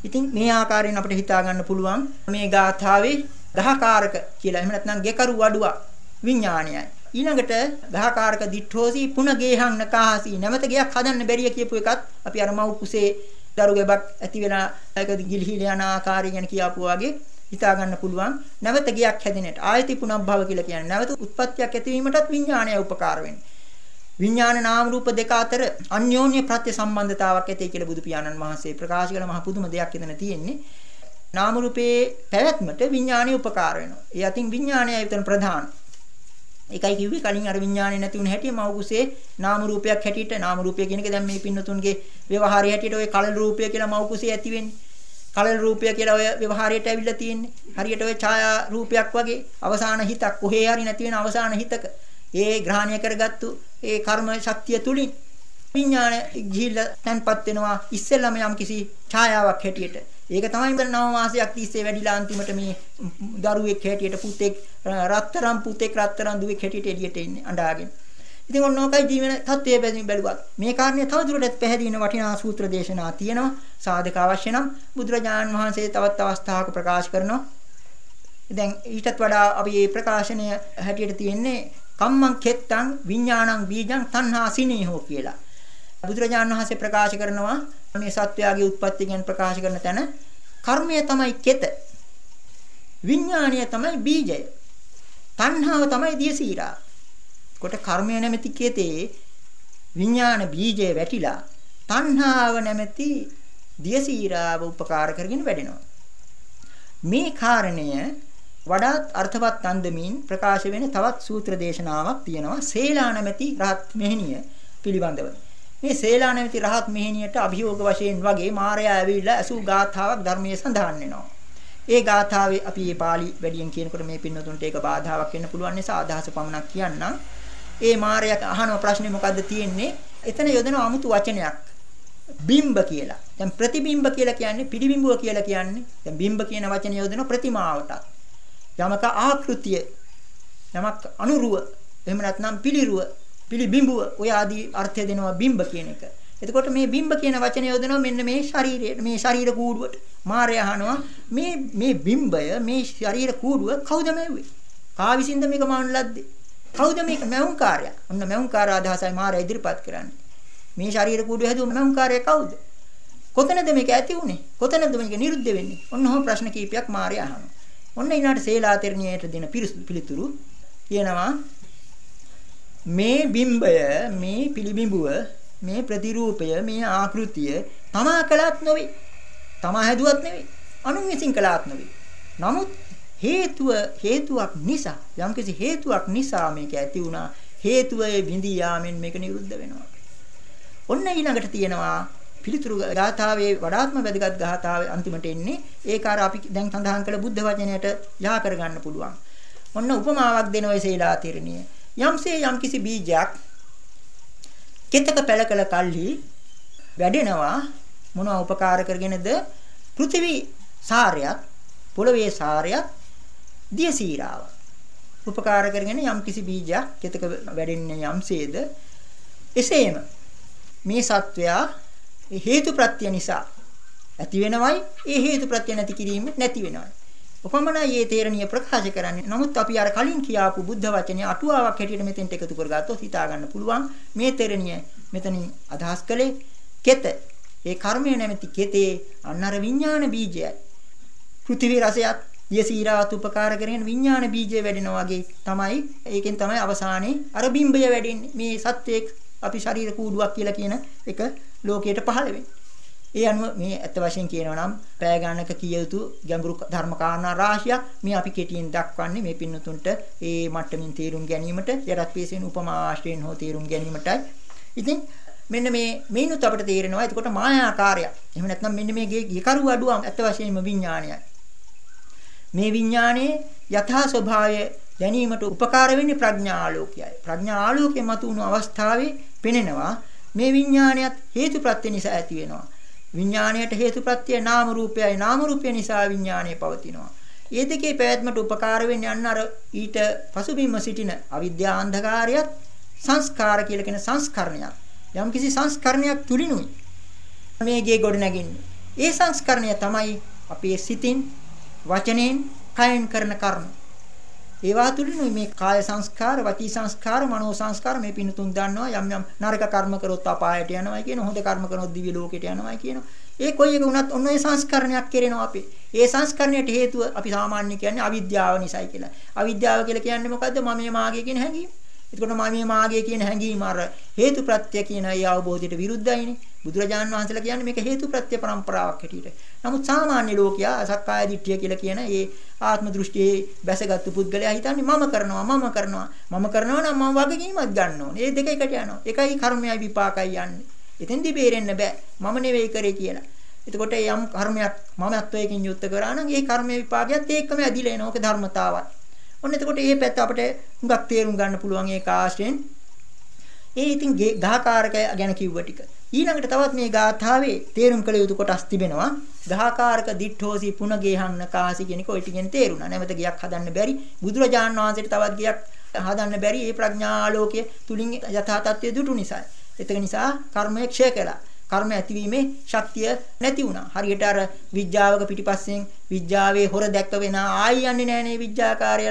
ඉතින් මේ ආකාරයෙන් අපිට හිතා ගන්න පුළුවන් මේ ගාථාවේ දහකාරක කියලා. එහෙම නැත්නම් ගෙකරු වඩුවා විඥානයයි. ඊළඟට ගහකාරක දිඨෝසි පුන ගේහං නකාහසි. නැවත ගයක් හදන්න බැරිය කියපු එකත් අපි අර මව් කුසේ දරු ගැබක් ඇති වෙලා ඒක ගිලිහිල යන ආකාරය ගැන කියාපු වගේ හිතා ගන්න පුළුවන්. නැවත ගයක් හැදෙන්නට. ආයති පුනබ්භව කියලා කියන්නේ නැවත උත්පත්තියක් ඇතිවීමටත් විඥානය උපකාර වෙන්නේ. විඥාන නාම රූප දෙක අතර අන්‍යෝන්‍ය ප්‍රත්‍ය සම්බන්ධතාවක් ඇතේ කියලා බුදු පියාණන් වහන්සේ ප්‍රකාශ කළ මහ පුදුම දෙයක් එතන තියෙන්නේ. නාම රූපේ පැවැත්මට විඥානය උපකාර වෙනවා. ඒ අතින් විඥානයයි උතන ප්‍රධාන. ඒකයි කිව්වේ කලින් අර විඥානේ නැති වුණ හැටි මව කුසේ නාම රූපයක් හැටියට නාම රූපය කියන එක දැන් මේ පින්නතුන්ගේ ව්‍යවහාරය හැටියට ඔය කලල් රූපය කියලා මව කුසේ ඇති වෙන්නේ. කලල් රූපය කියලා ඔය ව්‍යවහාරයට ඇවිල්ලා තියෙන්නේ. හරියට ඔය ඡායා රූපයක් වගේ අවසාන හිතක් කොහේ හරි නැති වෙන අවසාන හිතක ඒ ග්‍රහණය කරගත්තු ඒ කර්ම ශක්තිය තුලින් විඥාන ගිහිල්ලා තැන්පත් වෙනවා ඉස්සෙල්ලාම යම් කිසි ඡායාවක් හැටියට ඒක තමයි මම නව මාසයක් තිස්සේ වැඩිලා අන්තිමට මේ දරුවෙක් හැටියට පුතෙක් රත්තරන් පුතෙක් රත්තරන් දුවෙක් හැටියට එළියට එන්නේ අඬාගෙන. ඉතින් ඔන්නෝකයි ජීවන තත්ත්වයේ බැඳින් බැලුවත් මේ කාරණේ තවදුරටත් පැහැදිලින වටිනා සූත්‍ර දේශනා තියෙනවා. සාධක අවශ්‍ය නම් බුදුරජාණන් වහන්සේ තවත් අවස්ථාවක ප්‍රකාශ කරනවා. දැන් ඊටත් වඩා අපි මේ ප්‍රකාශනය හැටියට තියෙන්නේ කම්මං කෙත්තං විඥානං බීජං තණ්හා සිනේහෝ කියලා. බුදුරජාණන් වහන්සේ ප්‍රකාශ කරනවා මේ සත්වයාගේ උත්පත්ති ගැන ප්‍රකාශ කරන තැන කර්මය තමයි කෙත. විඥාණය තමයි බීජය. තණ්හාව තමයි දියසීරා. කොට කර්මය නැමැති කෙතේ විඥාන බීජය වැටිලා තණ්හාව නැමැති දියසීරාව උපකාර කරගෙන වැඩෙනවා. මේ කාරණය වඩාත් අර්ථවත් අන්දමින් ප්‍රකාශ වෙන තවත් සූත්‍ර දේශනාවක් තියෙනවා සේලා නැමැති රහත් මෙහෙණිය පිළිබඳව. මේ සේලානවිති රහත් මෙහෙණියට අභියෝග වශයෙන් වගේ මාරයා ඇවිල්ලා අසූ ගාථාවක් ධර්මයේ සඳහන් වෙනවා. ඒ ගාථාවේ අපි මේ pāli වැඩියෙන් කියනකොට මේ පින්නතුන්ට ඒක බාධාවක් වෙන්න පුළුවන් නිසා අදහස පමණක් කියන්නම්. ඒ මාරයා අහන ප්‍රශ්නේ මොකද්ද තියෙන්නේ? එතන යොදන 아무තු වචනයක්. බිම්බ කියලා. දැන් ප්‍රතිබිම්බ කියලා කියන්නේ පිළිබිඹුව කියලා කියන්නේ. දැන් බිම්බ කියන වචනේ යොදන ප්‍රතිමාවට. යමක ආකෘතිය. යමක් අනුරුව. එහෙම නැත්නම් පිළිරුව පිළිබිඹුව ඔය ආදී අර්ථය දෙනවා බිම්බ කියන එක. එතකොට මේ බිම්බ කියන වචනය යොදනවා මෙන්න මේ ශරීරයට මේ ශරීර කූඩුවට. මාරය අහනවා මේ මේ බිම්බය මේ ශරීර කූඩුව කවුද මැව්වේ? කා විසින්ද මේක මවන්න ලද්දේ? කවුද මේක මැවුම්කාරයා? ඔන්න මැවුම්කාර අදහසයි මාරය ඉදිරිපත් කරන්නේ. මේ ශරීර කූඩුව හැදුව මැවුම්කාරයා කවුද? කොතනද මේක ඇති වුනේ? කොතනද මේක නිරුද්ධ වෙන්නේ? ඔන්න ඔහොම ප්‍රශ්න කීපයක් මාරය අහනවා. ඔන්න ඊනාට සේලාතර්ණියට දෙන පිළිතුරු කියනවා මේ බිම්බය මේ පිළිබිඹුව මේ ප්‍රතිරූපය මේ ආකෘතිය තමා කළත් නොවේ. තමා හැදුවත් නෙවෙයි අනුන් විසින් කළාත් නෙවෙයි නමුත් හේතුව හේතුවක් නිසා යම්කිසි හේතුවක් නිසා මේක ඇති වුණා. හේතුවේ විඳී යාමෙන් මේක නිරුද්ධ වෙනවා. ඔන්න ඊළඟට තියෙනවා පිළිතුරු ගාථාවේ වඩාත්ම වැදගත් ගාථාවේ අන්තිමට එන්නේ. ඒක අර අපි දැන් සඳහන් කළ බුද්ධ වචනයට යහ කරගන්න පුළුවන්. ඔන්න උපමාවක් දෙන ඔය සීලා තීරණිය යම්සේ යම්කිසි බීජයක් කෙතක පැලකල කල්හි වැඩෙනවා මොනවා උපකාර කරගෙනද? පෘථිවි සාරයක් පොළවේ සාරයක් දියසීරාව උපකාර කරගෙන යම්කිසි බීජයක් කෙතක වැඩෙන්නේ යම්සේද? එසේම මේ සත්වයා හේතු ප්‍රත්‍ය නිසා ඇති වෙනවයි ඒ හේතු ප්‍රත්‍ය නැති කිරීම නැති වෙනවයි. උපමනයි මේ තේරණිය ප්‍රකාශ කරන්නේ. නමුත් අපි අර කලින් කියාපු බුද්ධ වචනේ අටුවාවක් හැටියට මෙතෙන්ට එකතු කරගත්තොත් හිතා ගන්න පුළුවන් මේ තේරණිය මෙතනින් අදහස් කළේ කෙත. ඒ කර්මය නැමැති කෙතේ අන්නර විඥාන බීජයයි. පෘථිවි රසයත් යසීරාත් උපකාර කරගෙන විඥාන බීජය වැඩෙනවා වගේ තමයි ඒකෙන් තමයි අවසානයේ අර බිම්බය වැඩෙන්නේ. මේ සත්‍යයක් අපි ශරීර කූඩුවක් කියලා කියන එක ලෝකයට පහළ වෙන්නේ. ඒ අනුව මේ ඇත්ත වශයෙන් කියනවා නම් පෑ ගන්නක කිය යුතු ගැඹුරු ධර්ම කාරණා රාශියක් මේ අපි කෙටියෙන් දක්වන්නේ මේ පින්නතුන්ට ඒ මට්ටමින් තේරුම් ගැනීමට යටත් පියසෙන උපමා ආශ්‍රයෙන් හෝ තේරුම් ගැනීමටයි. ඉතින් මෙන්න මේ මේනුත් අපිට තේරෙනවා. එතකොට මායාකාරය. එහෙම නැත්නම් මෙන්න මේ ගිකරු අඩුව ඇත්ත වශයෙන්ම විඥානයයි. මේ විඥානයේ යථා ස්වභාවය දැනීමට උපකාර වෙන්නේ ප්‍රඥා ආලෝකයයි. ප්‍රඥා ආලෝකයේ මතුණු අවස්ථාවේ පෙනෙනවා මේ විඥානයත් හේතු ප්‍රත්‍ය නිසා ඇති වෙනවා. විඥාණයට හේතුප්‍රත්‍ය නාම රූපයයි නාම රූපය නිසා විඥාණය පවතිනවා. ඒ දෙකේ පැවැත්මට උපකාර වෙන්නේ අන්න අර ඊට පසුබිම්ම සිටින අවිද්‍යා අන්ධකාරයත් සංස්කාර කියලා කියන සංස්කරණයක්. යම් කිසි සංස්කරණයක් තුලිනුයි මේ ගේ ගොඩ නැගින්නේ. ඒ සංස්කරණය තමයි අපේ සිතින් වචනෙන් කයෙන් කරන කර්ම. ඒවා තුලින් මේ කාය සංස්කාර, වචී සංස්කාර, මනෝ සංස්කාර මේ පින තුන් දන්නවා යම් යම් නරක කර්ම කරොත් අපායට යනවා කියන හොඳ කර්ම කරොත් දිව්‍ය ලෝකයට යනවා කියනවා. ඒ කොයි එක වුණත් ඔන්න ඒ සංස්කරණයක් කෙරෙනවා අපි. ඒ සංස්කරණයට හේතුව අපි සාමාන්‍ය කියන්නේ අවිද්‍යාව නිසායි කියලා. අවිද්‍යාව කියලා කියන්නේ මොකද්ද? මම මාගේ කියන හැඟීම. එතකොට මම මාගේ කියන හැඟීම අර හේතු ප්‍රත්‍ය කියන ඒ අවබෝධයට විරුද්ධයිනේ. බුදුරජාණන් වහන්සේලා කියන්නේ මේක හේතු ප්‍රත්‍ය પરම්පරාවක් හැටියට. නමුත් සාමාන්‍ය ලෝකයා සක්කාය දිට්ඨිය කියලා කියන ඒ ආත්ම දෘෂ්ටියේ බැසගත්තු පුද්ගලයා හිතන්නේ මම කරනවා මම කරනවා මම කරනවා නම් මම වගකීමක් ගන්න ඕනේ. මේ දෙක එකට යනවා. එකයි කර්මයයි විපාකයි යන්නේ. එතෙන්දි බේරෙන්න බෑ. මම නෙවෙයි කරේ කියලා. එතකොට යම් කර්මයක් මමත්වයකින් යුක්ත කරා නම් ඒ කර්ම විපාකයත් ඒකම ඇදිලා එනවා. ඕක ධර්මතාවක්. ඔන්න එතකොට මේ පැත්ත අපිට හුඟක් තේරුම් ගන්න පුළුවන් ඒ කාශ්‍රයෙන්. ඒ ඉතින් ගහකාරකය ගැන කිව්ව ටික. ඊළඟට තවත් මේ ගාථාවේ තේරුම් කළ යුතු කොටස් තිබෙනවා. ගහකාරක දිඨෝසි පුනගේහන්න කාසි කියන එක ඔය ටිකෙන් තේරුණා. නැවත ගියක් හදන්න බැරි. බුදුරජාන් වහන්සේට තවත් ගියක් හදන්න බැරි. මේ ප්‍රඥා ආලෝකයේ තුලින් යථා තත්ත්වයේ දුටු නිසා. ඒක නිසා කර්මය ක්ෂය කළා. කර්ම ඇතිවීමේ ශක්තිය නැති වුණා. හරියට අර විඥාවක පිටිපස්සෙන් විඥාවේ හොර දැක්ක වෙන ආයි යන්නේ නැහනේ විඥාකාරය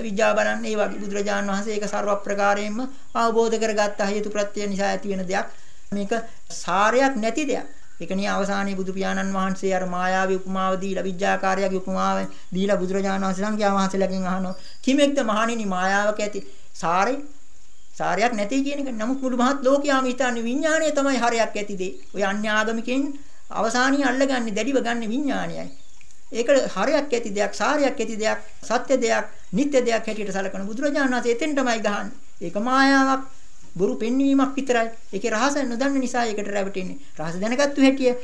විඥා බලන්න. ඒ වගේ බුදුරජාන් වහන්සේ ඒක ਸਰව ප්‍රකාරයෙන්ම අවබෝධ කරගත්ත හේතු ප්‍රත්‍ය නිසා ඇති වෙන දෙයක්. මේක සාරයක් නැති දෙයක්. ඒකනේ අවසානයේ බුදු පියාණන් වහන්සේ අර මායාවී උපමාව දීලා විඥාකාරයාගේ උපමාව දීලා බුදුරජාණන් වහන්සේ සංඝයා වහන්සේලාගෙන් අහනවා කිමෙක්ද මහණෙනි මායාවක ඇති සාරේ සාරයක් නැති කියන එක. නමුත් මුළු මහත් ලෝකයාම හිතන්නේ විඥාණය තමයි හරයක් ඇති දේ. ඔය අන්‍ය ආගමිකෙන් අවසානිය අල්ලගන්නේ දැඩිව ගන්න විඥාණයයි. ඒක හරයක් ඇති දෙයක්, සාරයක් ඇති දෙයක්, සත්‍ය දෙයක්, නිත්‍ය දෙයක් හැටියට සලකන බුදුරජාණන් වහන්සේ එතෙන් තමයි ගහන්නේ. ඒක මායාවක්, බොරු පෙන්වීමක් විතරයි. ඒකේ රහස නොදන්න නිසා ඒකට රැවටෙන්නේ. රහස දැනගත්තු හැටිය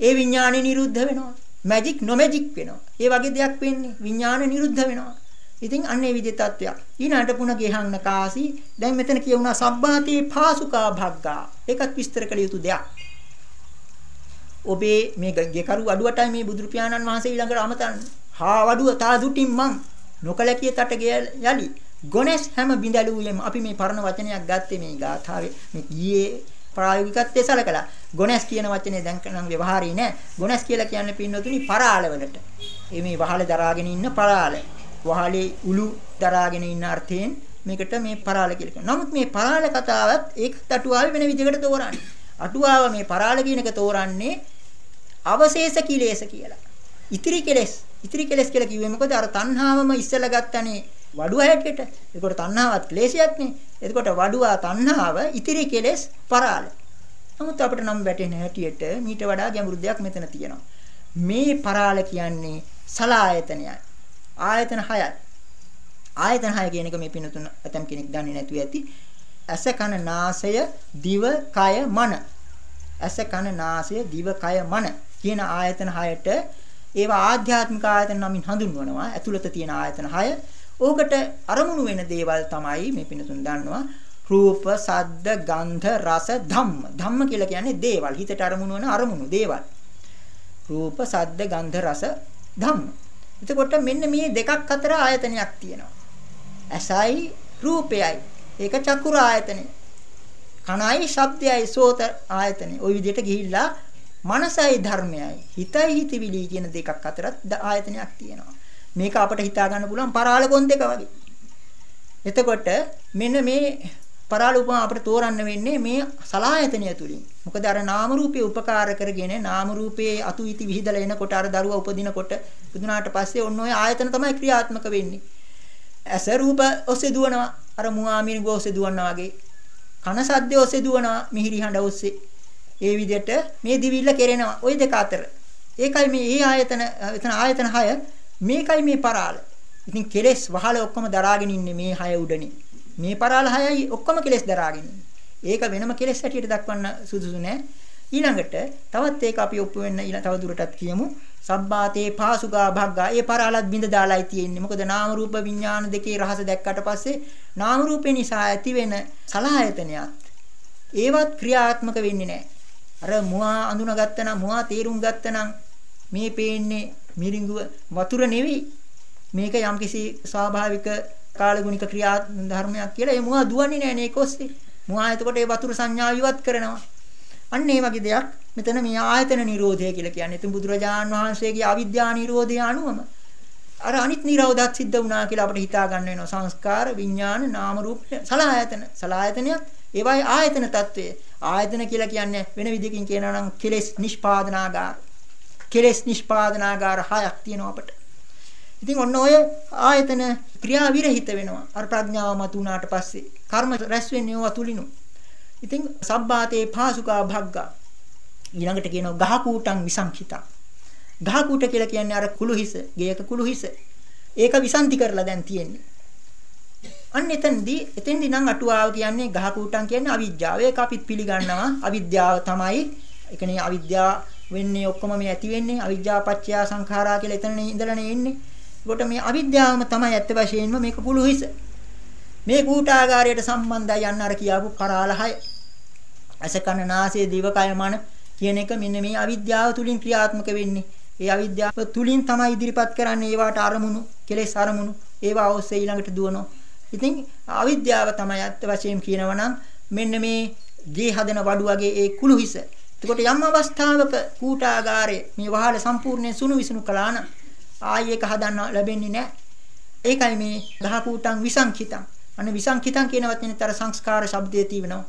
ඒ විඥාණය නිරුද්ධ වෙනවා. මැජික් නොමැජික් වෙනවා. ඒ වගේ දෙයක් වෙන්නේ. විඥාන නිරුද්ධ වෙනවා. ඉතින් අන්න ඒ විදිහේ තත්වයක්. ඊළඟට පුණ ගෙහන්න කාසි. දැන් මෙතන කියුණා සබ්බාතේ පාසුකා භග්ගා. ඒකත් විස්තර කළ යුතු දෙයක්. ඔබේ මේ ගෙකරු අඩුවටයි මේ බුදු පියාණන් වහන්සේ ඊළඟට අමතන්නේ. හා වඩුව තා දුටින් මං නොකලකිය තට යලි. ගොනස් හැම බිඳලුවෙම අපි මේ පරණ වචනයක් ගත්තේ මේ ගාථාවේ මේ ගියේ ප්‍රායෝගිකත්වයේ සලකලා ගොනස් කියන වචනේ දැන් නම් ව්‍යවහාරී නෑ. ගොනස් කියලා කියන්නේ පින්නතුනි පරාල වලට. මේ වහලේ දරාගෙන ඉන්න පරාල. වහලේ උළු දරාගෙන ඉන්න අර්ථයෙන් මේකට මේ පරාල කියලා කියනවා. නමුත් මේ පරාල කතාවත් ඒකත් අටුවාවේ වෙන විදිහකට තෝරන්නේ. අටුවාව මේ පරාල කියන එක තෝරන්නේ අවශේෂ කිලේශ කියලා. ඉතිරි කෙලෙස්. ඉතිරි කෙලෙස් කියලා කිව්වේ මොකද? අර තණ්හාවම ඉස්සලා ගත්තනේ වඩුව හැටියට. ඒකට තණ්හාවත් ක්ලේශයක්නේ. එතකොට වඩුවා තණ්හාව ඉතිරි කෙලෙස් පරාල. නමුත් අපිට නම් වැටෙන හැටියට මීට වඩා ගැඹුරු දෙයක් මෙතන තියෙනවා. මේ පරාල කියන්නේ සලායතනයයි. ආයතන 6යි. ආයතන 6 කියන එක මේ පිනතුන ඇතම් කෙනෙක් දන්නේ නැතුව ඇති. ඇස කන නාසය දිව කය මන. ඇස කන නාසය දිව කය මන කියන ආයතන 6ට ඒවා ආධ්‍යාත්මික ආයතන නමින් හඳුන්වනවා. ඇතුළත තියෙන ආයතන 6. ඕකට අරමුණු වෙන දේවල් තමයි මේ පිනතුන් දන්නවා. රූප, සද්ද, ගන්ධ, රස, ධම්ම. ධම්ම කියලා කියන්නේ දේවල්. හිතට අරමුණු වෙන අරමුණු දේවල්. රූප, සද්ද, ගන්ධ, රස, ධම්ම. එතකොට මෙන්න මේ දෙකක් අතර ආයතනයක් තියෙනවා. ඇසයි රූපයයි. ඒක චක්කුර ආයතනය. කනයි ශබ්දයයි සෝත ආයතනය. ওই විදිහට ගිහිල්ලා මනසයි ධර්මයයි හිතයි හිතවිලි කියන දෙකක් අතරත් ආයතනයක් තියෙනවා. මේක අපිට හිතා ගන්න පුළුවන් පරාල කොන් දෙක වගේ. එතකොට මෙන්න මේ පරාල උපමා අපිට තෝරන්න වෙන්නේ මේ සලායතනය තුලින්. මොකද අර නාම රූපේ උපකාර කරගෙන නාම රූපේ අතු ඉති විහිදලා එනකොට අර දරුවා උපදිනකොට පුදුනාට පස්සේ ඔන්න ඔය ආයතන තමයි ක්‍රියාත්මක වෙන්නේ. ඇස රූප ඔස්සේ දුවනවා. අර මුවාමිනි ගෝස්සේ දුවනවා වගේ. කන සද්ද ඔස්සේ දුවනවා මිහිරි හඬ ඔස්සේ. ඒ විදිහට මේ දිවිල්ල කෙරෙනවා. ওই දෙක අතර. ඒකයි මේ ඒ ආයතන එතන ආයතන 6 මේකයි මේ පරාල. ඉතින් කෙලෙස් වහල ඔක්කොම දරාගෙන ඉන්නේ මේ 6 උඩනේ. මේ පරාල 6යි ඔක්කොම කෙලෙස් දරාගෙන ඉන්නේ. ඒක වෙනම කෙලෙස් හැටියට දක්වන්න සුදුසු නෑ. ඊළඟට තවත් ඒක අපි ඔප්පු වෙන්න ඊළඟ තව දුරටත් කියමු. සබ්බාතේ පාසුගා භග්ගා. ඒ පරාලත් බින්ද දාලායි තියෙන්නේ. මොකද නාම රූප විඥාන දෙකේ රහස දැක්කට පස්සේ නාම රූපේ නිසා ඇතිවෙන සලආයතනයත් ඒවත් ක්‍රියාත්මක වෙන්නේ නැහැ. අර මුවා අඳුනගත්තනම් මුවා තේරුම් ගත්තනම් මේ පේන්නේ මිරිඟුව වතුර නෙවෙයි. මේක යම්කිසි ස්වාභාවික කාලගුණික ක්‍රියා ධර්මයක් කියලා ඒ මුවා දුවන්නේ නැහැ මේක ඔස්සේ. මුවා එතකොට ඒ වතුර සංඥාව ඉවත් කරනවා. අන්න ඒ වගේ දෙයක් මෙතන මේ ආයතන නිරෝධය කියලා කියන්නේ. ඉතින් බුදුරජාණන් වහන්සේගේ අවිද්‍යා නිරෝධය අනුවම අර අනිත් නිරෝධات සිද්ධ වුණා කියලා අපිට හිතා ගන්න වෙනවා. සංස්කාර, විඥාන, නාම රූප, සලආයතන. සලආයතනයත් ඒවයි ආයතන తත්වයේ. ආයතන කියලා කියන්නේ වෙන විදිහකින් කියනවා නම් කෙලෙස් නිෂ්පාදනාගාර. කෙලෙස් නිෂ්පාදනාගාර හයක් තියෙනවා අපිට ඉතින් ඔන්න ඔය ආයතන ක්‍රියා විරහිත වෙනවා අර ප්‍රඥාව මතු වුණාට පස්සේ කර්ම රැස් වෙන්නේ ඒවා තුලිනු ඉතින් සබ්බාතේ පාසුකා භග්ගා ඊළඟට කියනවා ගහ කූටං විසංඛිතා ගහ කුට කියලා කියන්නේ අර කුළු හිස, ගේයක කුළු හිස. ඒක විසන්ති කරලා දැන් තියෙන්නේ. අන්න එතනදී එතෙන්දී නම් අටුවාව කියන්නේ ගහ කුටන් කියන්නේ අවිද්‍යාව. ඒක අපිත් පිළිගන්නවා. අවිද්‍යාව තමයි. ඒ කියන්නේ අවිද්‍යාව වෙන්නේ ඔක්කොම මේ ඇති වෙන්නේ අවිද්‍යාව පත්‍ය සංඛාරා කියලා එතන ඉඳලානේ එන්නේ. ඒකට මේ අවිද්‍යාවම තමයි ඇත්ත වශයෙන්ම මේක කුළු හිස. මේ කූටාගාරයට සම්බන්ධයි යන්න අර කියාපු කරාල 6. අසකන නාසය දිවකය මන කියන එක මෙන්න මේ අවිද්‍යාව තුලින් ක්‍රියාත්මක වෙන්නේ. ඒ අවිද්‍යාව තුලින් තමයි ඉදිරිපත් කරන්නේ ඒවට අරමුණු, කෙලෙස් අරමුණු, ඒවා ඔස්සේ ඊළඟට දුවනවා. ඉතින් අවිද්‍යාව තමයි අත්‍ය වශයෙන් කියනවා නම් මෙන්න මේ ගේ හදන වඩු වගේ ඒ කුළු හිස. එතකොට යම් අවස්ථාවක කූටාගාරයේ මේ වහල සම්පූර්ණයෙන් සුණු විසුණු කළා නම් ආයි ඒක හදන්න ලැබෙන්නේ නැහැ. ඒකයි මේ ගහ කූටං විසංඛිතං. අනේ විසංඛිතං කියන වචනේතර සංස්කාර શબ્දයේ තියෙනවා.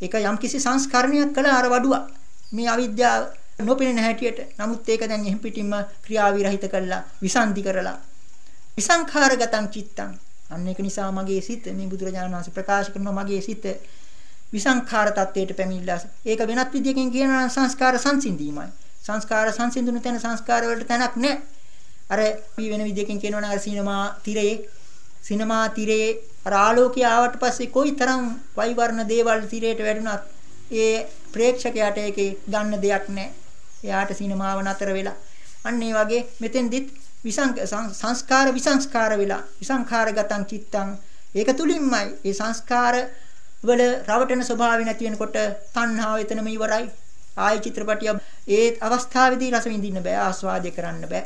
ඒක යම් කිසි සංස්කරණයක් කළ අර වඩුවා. මේ අවිද්‍යාව නොපෙනෙන හැටියට. නමුත් ඒක දැන් එහෙම් පිටින්ම ක්‍රියා විරහිත කළා, විසන්ති කරලා. විසංඛාරගතං චිත්තං. අන්න ඒක නිසා මගේ සිත මේ බුදුරජාණන් වහන්සේ ප්‍රකාශ කරන මගේ සිත විසංඛාර තත්වයට පැමිණිලා. ඒක වෙනත් විදියකින් කියනවා සංස්කාර සංසිඳීමයි. සංස්කාර සංසිඳුණු තැන සංස්කාර වලට තැනක් නැහැ. අර වෙන විදියකින් කියනවා නම් සිනමා තිරයේ සිනමා තිරයේ අර ආලෝකය ආවට පස්සේ කොයිතරම් වෛවර්ණ දේවල් තිරයට වැඩුණත් ඒ ප්‍රේක්ෂකයාට ඒකේ ගන්න දෙයක් නැහැ. එයාට සිනමාව නතර වෙලා අන්න ඒ වගේ මෙතෙන්දිත් සංස්කාර විසංස්කාර වෙලා විසංඛාරගතං චිත්තං ඒක තුලින්මයි මේ සංස්කාර වල රවටන ස්වභාවය නැති වෙනකොට තණ්හාව එතනම ඉවරයි. ආයි චිත්‍රපටිය ඒ අවස්ථාවේදී රස විඳින්න බෑ ආස්වාදය කරන්න බෑ.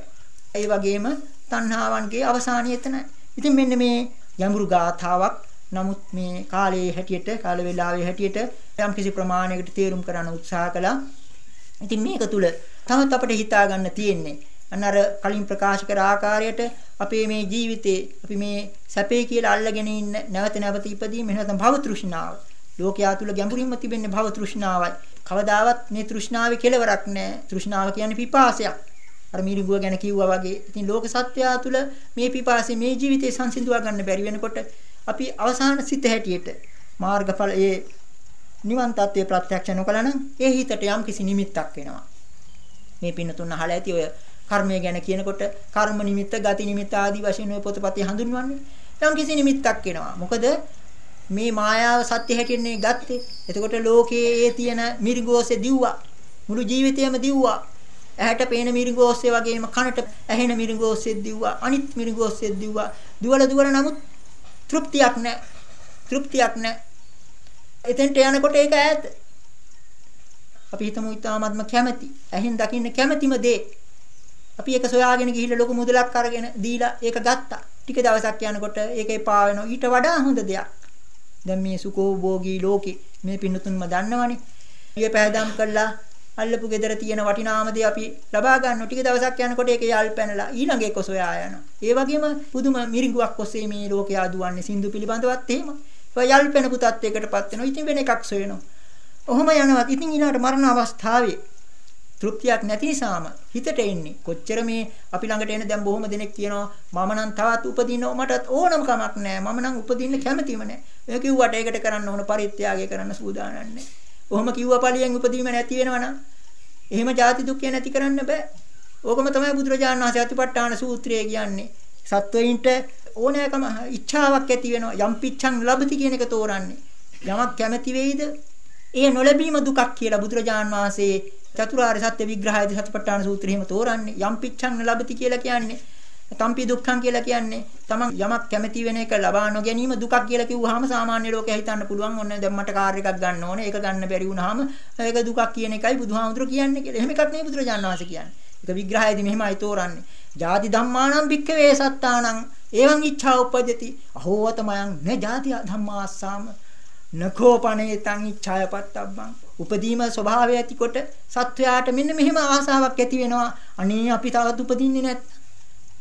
ඒ වගේම තණ්හාවන්ගේ අවසානිය එතනයි ඉතින් මෙන්න මේ යඹුරු ගාථාවක්. නමුත් මේ කාලයේ හැටියට කාල වේලාවේ හැටියට යම් කිසි ප්‍රමාණයකට තේරුම් කරන්න උත්සාහ කළා. ඉතින් මේක තුල තවත් අපිට හිතා ගන්න තියෙන්නේ අන්න අර කලින් ප්‍රකාශ කර ආකාරයට අපේ මේ ජීවිතේ අපි මේ සැපේ කියලා අල්ලගෙන ඉන්න නැවත නැවත ඉපදීම එහෙම නැත්නම් භව තෘෂ්ණාව. ලෝකයා තුල ගැඹුරින්ම තිබෙන්නේ භව තෘෂ්ණාවයි. කවදාවත් මේ තෘෂ්ණාවේ කෙලවරක් නැහැ. තෘෂ්ණාව කියන්නේ පිපාසයක්. අර මිරිඟුව ගැන කිව්වා වගේ. ඉතින් ලෝක සත්‍යය තුල මේ පිපාසය මේ ජීවිතේ සංසිඳුවා ගන්න බැරි වෙනකොට අපි අවසාන සිත හැටියට මාර්ගඵල ඒ නිවන් තත්ත්වයේ ප්‍රත්‍යක්ෂ නොකළා නම් ඒ හිතට යම් කිසි නිමිත්තක් වෙනවා. මේ පින්න තුන අහලා ඇති ඔය කර්මය ගැන කියනකොට කර්ම නිමිත්ත, ගති නිමිත්ත ආදී වශයෙන් ඔය පොතපතේ හඳුන්වන්නේ. යම් කිසි නිමිත්තක් එනවා. මොකද මේ මායාව සත්‍ය හැටින්නේ ගත්තේ. එතකොට ලෝකයේ ඒ තියෙන මිරිගෝසේ දිව්වා. මුළු ජීවිතයම දිව්වා. ඇහැට පේන මිරිගෝස්සේ වගේම කනට ඇහෙන මිරිගෝස්සේ දිව්වා. අනිත් මිරිගෝස්සේ දිව්වා. දුවල දුවල නමුත් තෘප්තියක් නැහැ. තෘප්තියක් නැහැ. එතෙන්ට යනකොට ඒක ඈත. අපි හිතමු ඊටාත්ම කැමැති. ඇහෙන් දකින්න කැමැතිම දේ. අපි ඒක සොයාගෙන ගිහිල්ලා ලොකු මුදලක් අරගෙන දීලා ඒක ගත්තා. ටික දවසක් යනකොට ඒක එපා වෙනවා. ඊට වඩා හොඳ දෙයක්. දැන් මේ සුකෝභෝගී ලෝකේ මේ පින්නතුන්ම දන්නවනේ. ඊයේ පෑදම් කළා අල්ලපු gedara තියෙන වටිනාම දේ අපි ලබා ගන්න ටික දවසක් යනකොට ඒක යාල් පැනලා ඊළඟ එක සොයා යනවා. ඒ වගේම පුදුම මිරිඟුවක් ඔස්සේ මේ ලෝකයා දුවන්නේ සින්දු පිළිබඳවත් එහෙම. යල් පෙනපු තත්යකටපත් වෙනවා. ඉතින් වෙන එකක් සොයනවා. ඔහොම යනවා. ඉතින් ඊළඟට මරණ අවස්ථාවේ තෘප්තියක් නැති නිසාම හිතට එන්නේ. කොච්චර මේ අපි ළඟට එන දැන් බොහොම දෙනෙක් කියනවා මම නම් තවත් උපදින්න මටත් ඕනම කමක් නැහැ. මම නම් උපදින්න කැමතිම නැහැ. ඒ කිව්වට ඒකට කරන්න ඕන පරිත්‍යාගය කරන්න සූදානම් නැහැ. ඔහොම කිව්වා පළියෙන් උපදීම නැති වෙනවනම් එහෙම ජාති දුක්ඛය නැති කරන්න බෑ. ඕකම තමයි බුදුරජාණන් වහන්සේ අතිපට්ඨාන සූත්‍රයේ කියන්නේ. සත්වයින්ට ඕනෑකම ඉච්ඡාවක් ඇති වෙනවා යම් පිච්ඡං ලබති කියන එක තෝරන්නේ යමක් කැමැති වෙයිද ඒ නොලැබීම දුකක් කියලා බුදුරජාන් වහන්සේ චතුරාර්ය සත්‍ය විග්‍රහයේදී සතිපට්ඨාන සූත්‍රයේම තෝරන්නේ. යම් පිච්ඡං ලබති කියලා කියන්නේ තම්පි දුක්ඛං කියලා කියන්නේ තමන් යමක් කැමැති වෙන එක ලබා නොගැනීම දුකක් කියලා කිව්වහම සාමාන්‍ය ලෝකයා හිතන්න පුළුවන්. ඔන්න දැන් මට කාර් එකක් ගන්න ඕනේ. ඒක ගන්න බැරි වුණාම ඒක දුකක් කියන එකයි බුදුහාමුදුරු කියන්නේ කියලා. එහෙම එකක් නෙවෙයි බුදුරජාණන් වහන්සේ කියන්නේ. ඒක විග්‍රහයේදී මෙහෙමයි තෝරන්නේ. ජාති ධම්මානම් භික්ඛවේ සත්තානං. එවං ඉච්ඡා උපජ්ජති. අහෝවතමයන් න ජාති ධම්මාස්සාම. නකෝපනේ තං ඉච්ඡායපත්තබ්බං උපදීම ස්වභාවය ඇතිකොට සත්වයාට මෙන්න මෙහෙම ආසාවක් ඇති වෙනවා අනේ අපි තවත් උපදින්නේ නැත්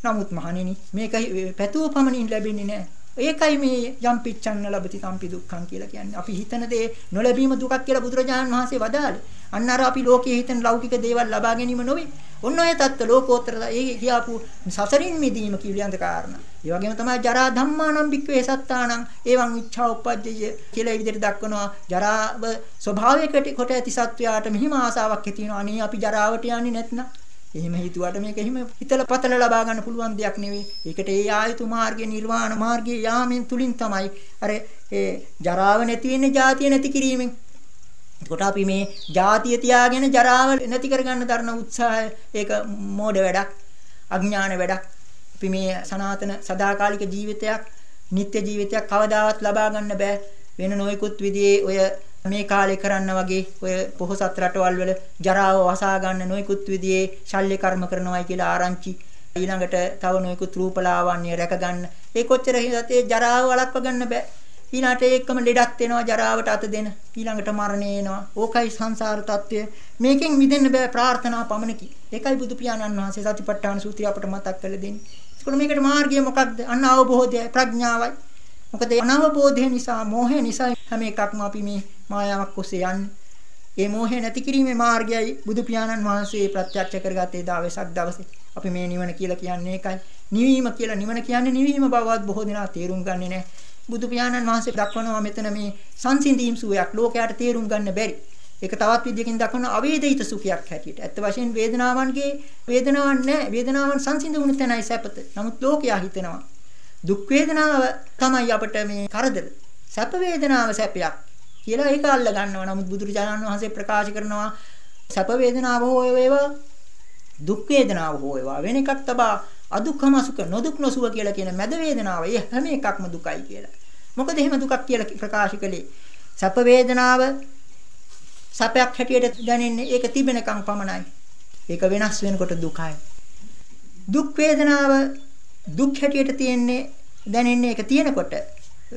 නමුත් මහණෙනි මේක පැතුව පමණින් ලැබෙන්නේ නැහැ. ඒකයි මේ යම් පිච්ඡන්න ලබති සම්පි දුක්ඛං කියලා කියන්නේ. අපි හිතන දේ නොලැබීම දුකක් කියලා බුදුරජාණන් වහන්සේ වදාළේ. අන්න අර අපි ලෝකයේ හිතන ලෞකික දේවල් ලබා ගැනීම නොවේ. ඔන්න ඔය தත්ත්ව ලෝකෝත්තර ඒ කියාපු සසරින් මිදීම කියලියන්ත කාරණා. ඒ වගේම තමයි ජරා ධම්මානම් බික්කවේ සත්තානම් එවං ඉච්ඡා උපජ්ජය කියලා විදිහට දක්වනවා. ජරාව ස්වභාවයකට කොට ඇති සත්වයාට මෙහිම ආසාවක් ඇති වෙනවා. අනේ අපි ජරාවට යන්නේ නැත්නම් එහෙම හිතුවට මේක එහෙම හිතල පතල ලබා ගන්න පුළුවන් දෙයක් නෙවෙයි. ඒකට ඒ ආයතු මාර්ගය නිර්වාණ මාර්ගයේ යාමෙන් තුලින් තමයි අර ඒ ජරාව නැති වෙන්නේ ජාතිය නැති කිරීමෙන්. එතකොට අපි මේ ජාතිය තියාගෙන ජරාව නැති කරගන්න දරන උත්සාහය ඒක මෝඩ වැඩක්, අඥාන වැඩක්. අපි මේ සනාතන සදාකාලික ජීවිතයක්, නිත්‍ය ජීවිතයක් කවදාවත් ලබා ගන්න බෑ. වෙන නොයෙකුත් විදිහේ ඔය මේ කාලේ කරන්න වගේ ඔය පොහොසත් රටවල් වල ජරාව වසා ගන්න නොයෙකුත් විදිහේ ශල්‍ය කර්ම කරනවායි කියලා ආරංචි. ඊළඟට තව නොයෙකුත් රූපලාවන්‍ය රැක ගන්න. ඒ කොච්චර හිතේ ජරාව වළක්ව ගන්න බෑ. ඊළඟට ඒකම ලෙඩක් වෙනවා ජරාවට අත දෙන. ඊළඟට මරණය එනවා. ඕකයි සංසාර తත්වය මේකෙන් මිදෙන්න බෑ ප්‍රාර්ථනා පමණකි ඒකයි බුදු පියාණන් වහන්සේ සතිපට්ඨාන සූත්‍රය අපට මතක් කරලා දෙන්නේ. ඒකෝ මේකට මාර්ගය මොකක්ද අන්න අවබෝධය ප්‍රඥාවයි මොකද අනවබෝධය නිසා මෝහය නිසා හැම එකක්ම අපි මේ මායාවක් ඔස්සේ යන්නේ. ඒ මෝහය නැති කිරීමේ මාර්ගයයි බුදු පියාණන් වහන්සේ ප්‍රත්‍යක්ෂ කරගත්තේ දා වෙසක් දවසේ. අපි මේ නිවන කියලා කියන්නේ ඒකයි. නිවීම කියලා නිවන කියන්නේ නිවීම බවවත් බොහෝ දෙනා තේරුම් ගන්නේ නැහැ. බුදු පියාණන් වහන්සේ දක්වනවා මෙතන මේ සංසිඳීම් සුවයක් ලෝකයට තේරුම් ගන්න බැරි. ඒක තවත් විදියකින් දක්වන අවේදිත සුඛයක් හැටියට. ඇත්ත වශයෙන් වේදනාවන්ගේ වේදනාවක් නැහැ. වේදනාවන් සංසිඳුණු තැනයි සැපත. නමුත් ලෝකයා හිතනවා දුක් වේදනාව තමයි අපිට මේ කරදර. සැප වේදනාව සැපයක්. කියලා ඒක අල්ල ගන්නවා. නමුත් බුදුරජාණන් වහන්සේ ප්‍රකාශ කරනවා සැප වේදනාව හෝ වේවා දුක් වේදනාව හෝ වේවා වෙන එකක් තබා අදුක්ඛම සුඛ නොදුක් නොසුව කියලා කියන මැද වේදනාව ඒ හැම එකක්ම දුකයි කියලා. මොකද එහෙම දුකක් කියලා ප්‍රකාශ කළේ සැප වේදනාව සැපයක් හැටියට දැනෙන්නේ ඒක තිබෙනකම් පමණයි. ඒක වෙනස් වෙනකොට දුකයි. දුක් වේදනාව දුක් හැටියට තියෙන්නේ දැනෙන්නේ ඒක තියෙනකොට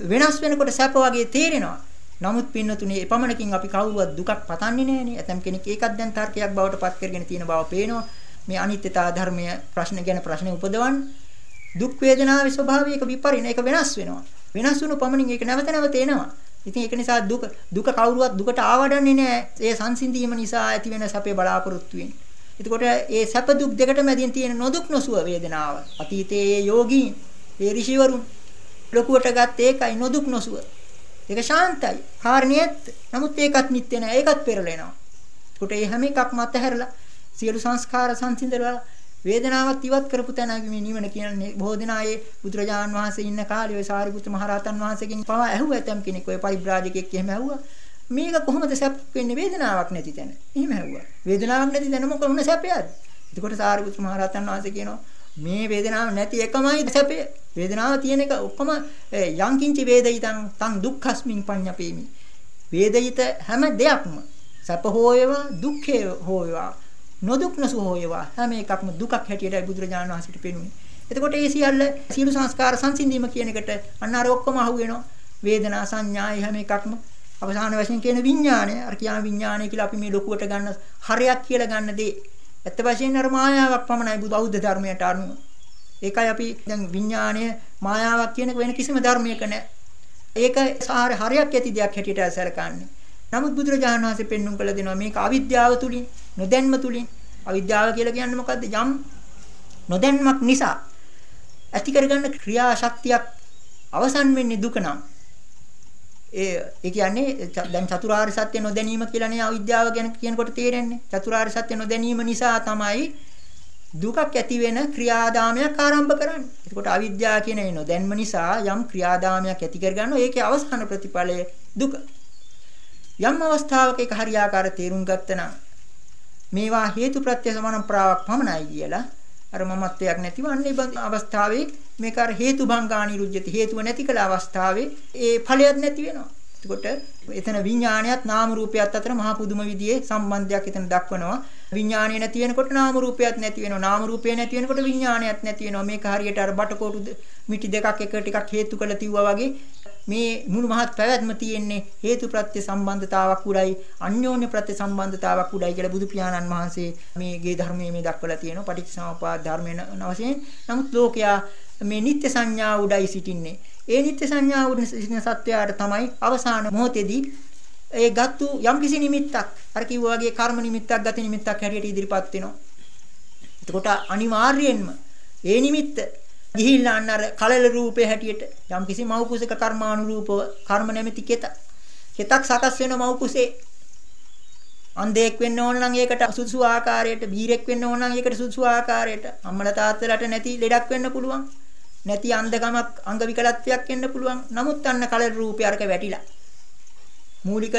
වෙනස් වෙනකොට සැප වගේ තේරෙනවා. නමුත් පින්නතුනේ එපමණකින් අපි කවුරුවත් දුකක් පතන්නේ නැහනේ. ඇතම් කෙනෙක් ඒකත් දැන් තර්කයක් බවට පත් කරගෙන තියෙන බව පේනවා. මේ අනිත්‍යතා ධර්මය ප්‍රශ්න ගැන ප්‍රශ්න උපදවන්න. දුක් වේදනාවේ ස්වභාවය එක විපරිණ ඒක වෙනස් වෙනවා. වෙනස් වුණු පමණින් ඒක නැවත නැවත එනවා. ඉතින් ඒක නිසා දුක දුක කවුරුවත් දුකට ආවඩන්නේ නැහැ. ඒ සංසිඳීම නිසා ඇති වෙන සැපේ බලාපොරොත්තු වෙන්නේ. එතකොට ඒ සැප දුක් දෙකට මැදින් තියෙන නොදුක් නොසුව වේදනාව. අතීතයේ යෝගීන්, ඒ ඍෂිවරුන් ලොකුවට ගත්ත ඒකයි නොදුක් නොසුව. ඒක ශාන්තයි. කාරණියත්. නමුත් ඒකත් නිත්‍ය නෑ. ඒකත් පෙරලෙනවා. ඒකට මේ හැම එකක්ම අතහැරලා සියලු සංස්කාර සංසිඳලා වේදනාවත් ඉවත් කරපු තැනගේ මේ නිවන කියන්නේ. බොහෝ දෙනා ඒ බුදුරජාන් වහන්සේ ඉන්න කාලේ ඔය සාරිපුත්‍ර මහරහතන් වහන්සේගෙන් පවා ඇහුවා ඇතම් කෙනෙක්. ඔය පරිබ්‍රාජකෙක් එහෙම ඇහුවා. මේක කොහොමද සැප වෙන්නේ? වේදනාවක් නැති තැන. එහෙම ඇහුවා. වේදනාවක් නැති තැන මොකද සැපයක්ද එතකොට සාරිපුත්‍ර මහරහතන් වහන්සේ කියනවා මේ වේදනාව නැති එකමයි සැපය. වේදනාව තියෙන එක ඔක්කොම යංකින්චි වේදිතං තං දුක්ඛස්මින් පඤ්ඤපේමි. වේදිත හැම දෙයක්ම සැප හෝ වේවා දුක්ඛේ හෝ වේවා නොදුක් නසු හෝ වේවා හැම එකක්ම දුකක් හැටියටයි බුදුරජාණන් වහන්සේට පෙනුනේ. එතකොට ඒ සියල්ල සියලු සංස්කාර සංසිඳීම කියන එකට අන්න අර ඔක්කොම අහු වෙනවා. වේදනා සංඥා හැම එකක්ම අවසාන වශයෙන් කියන විඥානය අර කියන විඥානය කියලා අපි මේ ලොකුවට ගන්න හරයක් කියලා ගන්න දේ ඇත්ත වශයෙන්ම අර මායාවක් පමණයි බෞද්ධ ධර්මයට අනුව. ඒකයි අපි දැන් විඥාණය මායාවක් කියන වෙන කිසිම ධර්මයක නැහැ. ඒක සාර හරයක් ඇති දෙයක් හැටියට සැලකන්නේ. නමුත් බුදුරජාණන් වහන්සේ පෙන්눔 කළ දෙනවා මේක අවිද්‍යාව තුලින් නොදැන්ම තුලින් අවිද්‍යාව කියලා කියන්නේ මොකද්ද? යම් නොදැන්මක් නිසා ඇති කරගන්න ක්‍රියා ශක්තියක් අවසන් වෙන්නේ දුක නම් ඒ ඒ කියන්නේ දැන් චතුරාර්ය සත්‍ය නොදැනීම කියලානේ අවිද්‍යාව ගැන කියනකොට තේරෙන්නේ. චතුරාර්ය සත්‍ය නොදැනීම නිසා තමයි දුකක් ඇති වෙන ක්‍රියාදාමයක් ආරම්භ කරන්නේ. එතකොට අවිද්‍යාව කියන ඒ නොදැන්ම නිසා යම් ක්‍රියාදාමයක් ඇති කරගන්නවා. ඒකේ අවසාන ප්‍රතිඵලය දුක. යම් අවස්ථාවක ඒක හරියාකාර තේරුම් ගත්තනම් මේවා හේතුප්‍රත්‍ය සමානම්ප්‍රාවක් පමණයි කියලා අර මමත්වයක් නැතිවන්නේ අවස්ථාවේ මේක අර හේතු භංගාණි රුජ්‍යති හේතුව නැති කළ අවස්ථාවේ ඒ ඵලයක් නැති වෙනවා. එතකොට එතන විඥානයත් නාම රූපයත් අතර මහා පුදුම විදිහේ සම්බන්ධයක් එතන දක්වනවා. විඥානය නැති වෙනකොට නාම රූපයත් නැති වෙනවා. නාම රූපය නැති වෙනකොට විඥානයත් නැති වෙනවා. මේක හරියට අර බටකොටු මිටි දෙකක් එක ටිකක් හේතු කළ තියුවා වගේ මේ මුළු මහත් පැවැත්ම තියෙන්නේ හේතු ප්‍රත්‍ය සම්බන්ධතාවක් උඩයි අන්‍යෝන්‍ය ප්‍රත්‍ය සම්බන්ධතාවක් උඩයි කියලා බුදු පියාණන් වහන්සේ මේගේ ධර්මයේ මේ දක්වලා තියෙනවා පටිච්චසමුප්පාද ධර්මයෙන් වශයෙන්. නමුත් ලෝකයා මේ නිත්‍ය සංඥා උඩයි සිටින්නේ. ඒ නිත්‍ය සංඥා උඩ සිටින සත්වයාට තමයි අවසාන මොහොතේදී ඒ ගත්තු යම්කිසි නිමිත්තක් අර කිව්වා වගේ කර්ම නිමිත්තක් ගති නිමිත්තක් හැටියට ඉදිරිපත් වෙනවා. එතකොට අනිවාර්යයෙන්ම ඒ නිමිත්ත ගිහිල්ලා අන්න අර කලල රූපේ හැටියට යම්කිසි මව් කුසක කර්මානුරූපව කර්ම නැමැති කෙත කෙතක් සකස් වෙන මව් කුසේ අන්ධයෙක් වෙන්න ඕන නම් ඒකට සුසු ආකාරයට බීරෙක් වෙන්න ඕන නම් ඒකට සුසු ආකාරයට අම්මලා තාත්තලාට නැති ලෙඩක් වෙන්න පුළුවන් නැති අන්ධකමක් අංග විකලත්වයක් වෙන්න පුළුවන්. නමුත් අන්න කලල රූපේ අරක වැටිලා මූලික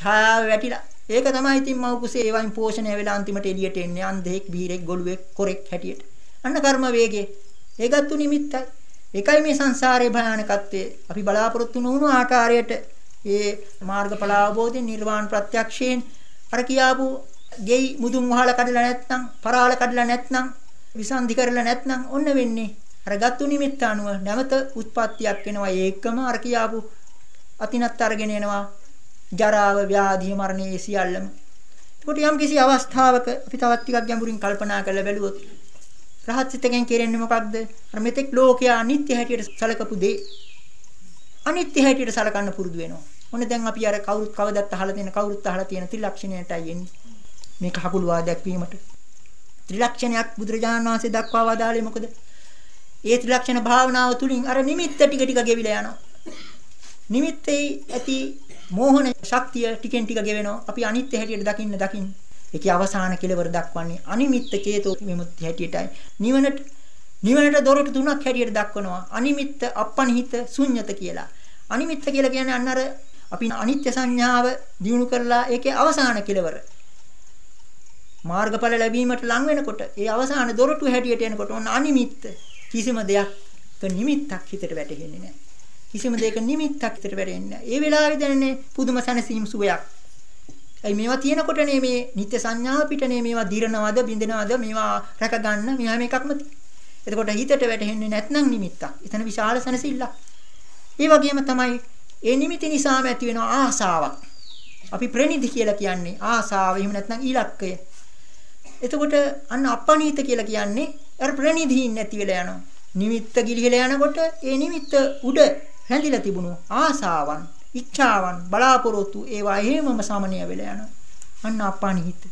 ඡායාව වැටිලා. ඒක තමයි ඉතින් මව් කුසේ ඒවයින් පෝෂණය වෙලා අන්තිමට එළියට එන්නේ අන්ධෙක් බීරෙක් ගොළුෙක් කොරෙක් හැටියට. අන්න කර්ම වේගේ ඒකත් නිමිත්තයි ඒකයි මේ සංසාරේ භයානකත්වය. අපි බලාපොරොත්තු නොවුණු ආකාරයට ඒ මාර්ගඵල අවබෝධයෙන් නිර්වාණ ප්‍රත්‍යක්ෂයෙන් අර කියාපු ගෙයි මුදුන් වහලා කඩලා නැත්නම් පරාල කඩලා නැත්නම් විසන්ධි කරලා නැත්නම් ඔන්න වෙන්නේ. අර ගත්තු නිමිත්ත අනුව නැවත උත්පත්තියක් වෙනවා. ඒකම අර කියාපු අතිනත් අරගෙන එනවා. ජරාව ව්‍යාධිය මරණය සියල්ලම. එතකොට යම් කිසි අවස්ථාවක අපි තවත් ටිකක් ගැඹුරින් කල්පනා කරලා බැලුවොත් රහත් සිතකින් කෙරෙන්නේ මොකක්ද අර මෙතෙක් ලෝකයා අනිත්‍ය හැටියට සලකපු දේ. අනිත්‍ය හැටියට සලකන්න පුරුදු වෙනවා. මොන දැන් අපි අර කවුරුත් කවදත් අහලා තියෙන කවුරුත් අහලා තියෙන ත්‍රිලක්ෂණයටයි එන්නේ. මේක හකුළුවා දැක්වීමට ත්‍රිලක්ෂණයක් බුදුරජාණන් වහන්සේ දක්වා වදාළේ මොකද? ඒ ත්‍රිලක්ෂණ භාවනාව තුලින් අර නිමිත්ත ටික ටික ගෙවිලා යනවා. නිමිත්තේ ඇති මෝහන ශක්තිය ටිකෙන් ටික ගෙවෙනවා. අපි අනිත්‍ය හැටියට දකින්න දකින්න. ඒකේ අවසාන කෙලවර දක්වන්නේ අනිමිත්ත චේතෝ විමුක්ති හැටියටයි. නිවනට නිවනට දොරටු තුනක් හැටියට දක්වනවා. අනිමිත්ත, අපනිහිත, ශුන්්‍යත කියලා. අනිමිත්ත කියලා කියන්නේ අන්න අර අපි අනිත්‍ය සංඥාව දිනු කරලා ඒකේ අවසාන කෙලවර. මාර්ගඵල ලැබීමට ලං වෙනකොට ඒ අවසාන දොරටු හැටියට එනකොට ඔන්න අනිමිත්ත කිසිම දෙයක් නිමිත්තක් හිතට වැටෙන්නේ නැහැ. කිසිම දෙයක නිමිත්තක් හිතට වැටෙන්නේ ඒ වෙලාවේ දැනෙන්නේ පුදුම සැනසීම් සුවයක්. ඒ මේවා තියෙනකොටනේ මේ නිත්‍ය සංඥාව පිටනේ මේවා දිරනවද බින්දනවද මේවා රැක ගන්න මේවා මේකක්ම එතකොට හිතට වැටෙන්නේ නැත්නම් නිමිත්තක්. එතන විශාල සැනසෙල්ලක්. ඒ වගේම තමයි ඒ නිමිති නිසාම ඇති වෙන ආසාවක්. අපි ප්‍රනිධි කියලා කියන්නේ ආසාව එහෙම නැත්නම් ඊලක්කය. එතකොට අන්න අපනීත කියලා කියන්නේ අර ප්‍රනිධීන් නැති වෙලා යනවා. නිමිත්ත ගිලිහිලා යනකොට ඒ නිමිත්ත උඩ රැඳිලා තිබුණු ආසාවන්, ඉච්ඡාවන්, බලාපොරොත්තු ඒවා එහෙමම සමනය වෙලා යනවා. අන්න අපානිහිත.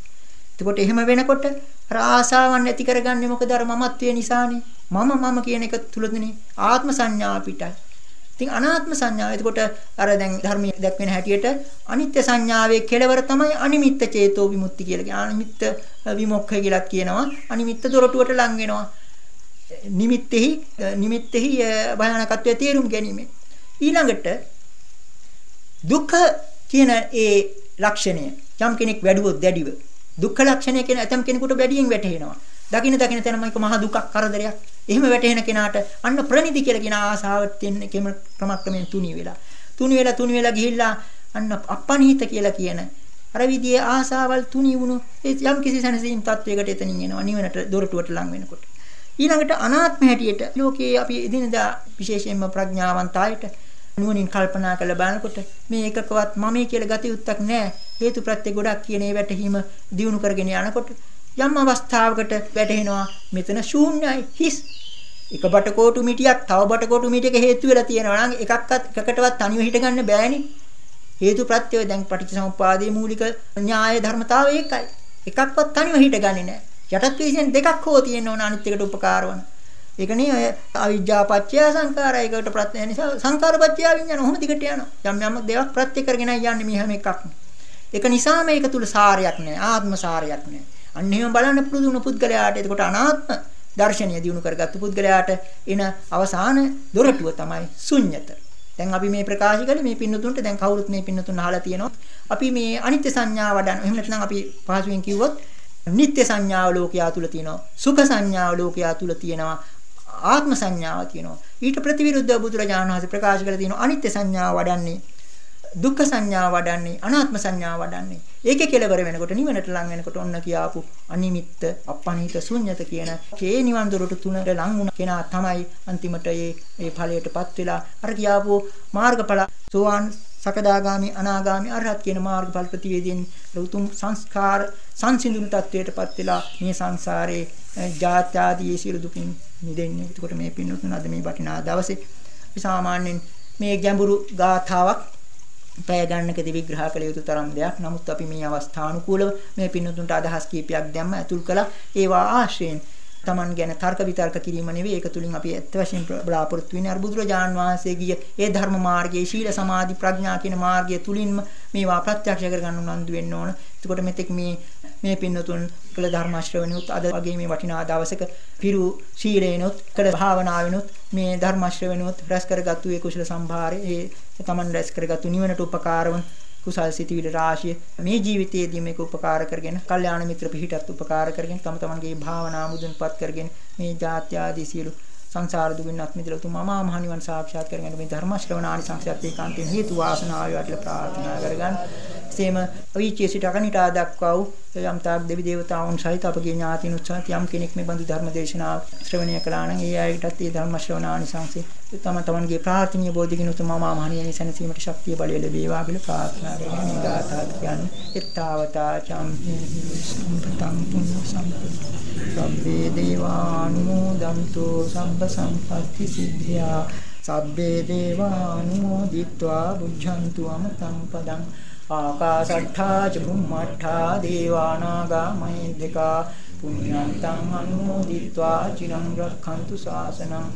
එතකොට එහෙම වෙනකොට අර ආසාවන් නැති කරගන්නේ මොකද අර මමත්වයේ නිසානේ. මම මම කියන එක තුලදනේ ආත්ම සංඥා පිටයි. ඉතින් අනාත්ම සංඥාව. එතකොට අර දැන් ධර්මයේ දැක්වෙන හැටියට අනිත්‍ය සංඥාවේ කෙලවර තමයි අනිමිත්ත චේතෝ විමුක්ති කියලා කියන්නේ. අනිමිත්ත විමුක්ඛය කියලා කියනවා. අනිමිත්ත දොරටුවට ලං වෙනවා. නිමිත්තෙහි නිමිත්තෙහි භයානකත්වය තේරුම් ගැනීම. ඊළඟට දුක්ඛ කියන ඒ ලක්ෂණය යම් කෙනෙක් වැඩුවොත් දැඩිව දුක්ඛ ලක්ෂණය කියන ඇතම් කෙනෙකුට වැඩියෙන් වැටහෙනවා. දකින්න දකින්න තැනම එක මහා දුකක් කරදරයක්. එහෙම වැටහෙන කෙනාට අන්න ප්‍රනිදි කියලා කියන ආසාවට තියෙන කෙම ක්‍රමක්‍රමයෙන් තුනි වෙලා. තුනි වෙලා තුනි වෙලා ගිහිල්ලා අන්න අපනිහිත කියලා කියන අර විදියේ ආසාවල් තුනි වුණු යම් කිසි සැනසීම් තත්වයකට එතනින් එනවා නිවනට දොරටුවට ලං වෙනකොට. ඊළඟට අනාත්ම හැටියට ලෝකයේ අපි එදිනදා විශේෂයෙන්ම ප්‍රඥාවන්ත අයට නුවණින් කල්පනා කරලා බලනකොට මේ එකකවත් මමයි කියලා ගති උත්තක් නැහැ. හේතුප්‍රත්‍ය ගොඩක් කියන ඒ වැටහීම දියුණු කරගෙන යනකොට යම් අවස්ථාවකට වැටහෙනවා මෙතන ශූන්‍යයි හිස්. එක බටකොටු මිටියක් තව බටකොටු මිටියක හේතු වෙලා තියෙනවා නම් එකක්වත් එකකටවත් තනිව හිට ගන්න බෑනේ. හේතුප්‍රත්‍යය දැන් පටිච්චසමුප්පාදයේ මූලික න්‍යාය ධර්මතාවය ඒකයි. එකක්වත් තනිව හිට ගන්නේ නැහැ. යටත් විශේෂයෙන් දෙකක් හෝ තියෙන්න ඕන අනිත් එකට උපකාර වන. ඒකනේ ඔය අවිජ්ජා පත්‍ය සංඛාරය ඒකට ප්‍රත්‍ය නිසා සංඛාර පත්‍ය විඥාන ඔහොම දිගට යනවා. යම් යම් දේවල් ප්‍රත්‍ය කරගෙන යන්නේ මේ හැම එකක්ම. ඒක නිසා මේක තුල සාරයක් නෑ ආත්ම සාරයක් නෑ. අන්න එහෙම බලන්න පුරුදු වුණු පුද්ගලයාට එතකොට අනාත්ම දර්ශනීය දිනු කරගත්තු පුද්ගලයාට එන අවසාන දොරටුව තමයි ශුන්්‍යත. දැන් අපි මේ ප්‍රකාශ කළේ මේ පින්නතුන්ට දැන් කවුරුත් මේ පින්නතුන් අහලා තියෙනවා. අපි මේ අනිත්‍ය සංඥා වඩන. එහෙම නැත්නම් අපි පහසුවෙන් කිව්වොත් නිත්‍ය සංඥාව ලෝකයා තුල තියෙනවා. සුඛ සංඥාව ලෝකයා තුල තියෙනවා. ආත්ම සංඥාව තියෙනවා. ඊට ප්‍රතිවිරුද්ධව බුදුරජාණන් වහන්සේ ප්‍රකාශ කරලා තියෙනවා අනිත්‍ය සංඥාව වඩන්නේ දුක්ඛ සංඥා වඩන්නේ අනාත්ම සංඥා වඩන්නේ. ඒකේ කෙලවර වෙනකොට නිවනට ලං වෙනකොට ඔන්න කියාපු අනිමිත්ත අපනිත ශුන්්‍යත කියන කේ නිවන් දොරටු තුනට ලං වුණ කෙනා තමයි අන්තිමට මේ මේ ඵලයටපත් වෙලා අර කියාපු මාර්ගඵල සෝවාන් සකදාගාමි අනාගාමි අරහත් කියන මාර්ගඵල ප්‍රතිවේදයෙන් උතුම් සංස්කාර සංසිඳුණු තත්වයටපත් වෙලා මේ සංසාරේ ජාත්‍යාදී සියලු දුකින් මිදෙන්නේ. එතකොට මේ පින්නතුන් අද මේ වටිනා දවසේ අපි සාමාන්‍යයෙන් මේ ගැඹුරු ගාථාවක් පැය ගන්නකදී විග්‍රහ කළ යුතු තරම් දෙයක්. නමුත් අපි මේ අවස්ථානුකූලව මේ පින්නතුන්ට අදහස් කීපයක් දැම්ම ඇතුල් කළා. ඒවා ආශ්‍රයෙන් Taman ගැන තර්ක විතර්ක කිරීම නෙවෙයි ඒක තුලින් අපි ඇත්ත වශයෙන් බලාපොරොත්තු වෙන්නේ අර බුදුරජාන් වහන්සේ ගිය ඒ ධර්ම මාර්ගයේ ශීල සමාධි ප්‍රඥා කියන මාර්ගය තුලින්ම මේවා ප්‍රත්‍යක්ෂ කරගන්න උනන්දු වෙන්න ඕන. එතකොට මෙතෙක් මේ මේ පින්නතුන් කළ ධර්ම ශ්‍රවණියුත් අද වගේ මේ වටිනා දවසක පිරු ශීලේනොත් කළ භාවනාවෙනොත් මේ ධර්ම ශ්‍රවණියුත් රැස් කරගත්තු ඒ කුසල සම්භාරය ඒ Taman රැස් කරගත්තු නිවනට උපකාර වන කුසල් සිතිවිලි රාශිය මේ ජීවිතයේදී මේක උපකාර කරගෙන, කල්යාණ මිත්‍ර පිහිටත් උපකාර කරගෙන, තම තමන්ගේ භාවනා මුදුන්පත් කරගෙන මේ ජාත්‍ය ආදී සියලු සංසාර දුකින්වත් මිදලා තුමා මහා මහ නිවන් සාක්ෂාත් කරගන්න. මේ ධර්ම ශ්‍රවණානි සංසයත් ඒකාන්තයෙන් හේතු වාසනාව වේවා ප්‍රාර්ථනා කරගන්න. එසේම අවීචයේ සිට අගනිටා දක්වා වූ යම් තාක් දෙවි දේවතාවුන් සහිත අපගේ ඥාතින් උත්සාහ යම් කෙනෙක් මේ බඳු ධර්ම දේශනා ශ්‍රවණය කළා නම් ඒ අයටත් ඒ ධර්ම ශ්‍රවණානි සංසය තම තමන්ගේ ප්‍රාර්ථනීය බෝධිගින උතුම් මහා මහණියනි සැනසීමට ශක්තිය බලය ලැබේවා කියලා ප්‍රාර්ථනා කරගෙන මේ ගාථාත් කියන්නේ එත්තාවතා චම්පි සම්පතං පුඤ්ඤ සම්පතං. සබ්බේ දේවානුමෝදන්තු සම්බ සම්පත්ති සිද්ධියා සබ්බේ දේවා අනුමෝදිත්වා බුද්ධන්තු අමතං පදං ආකාශට්ඨා චුම්මට්ඨා දේවානාගා මහිද්దికා පුඤ්ඤන්තං අනුමෝදිත්වා චිරං රක්ඛන්තු ශාසනං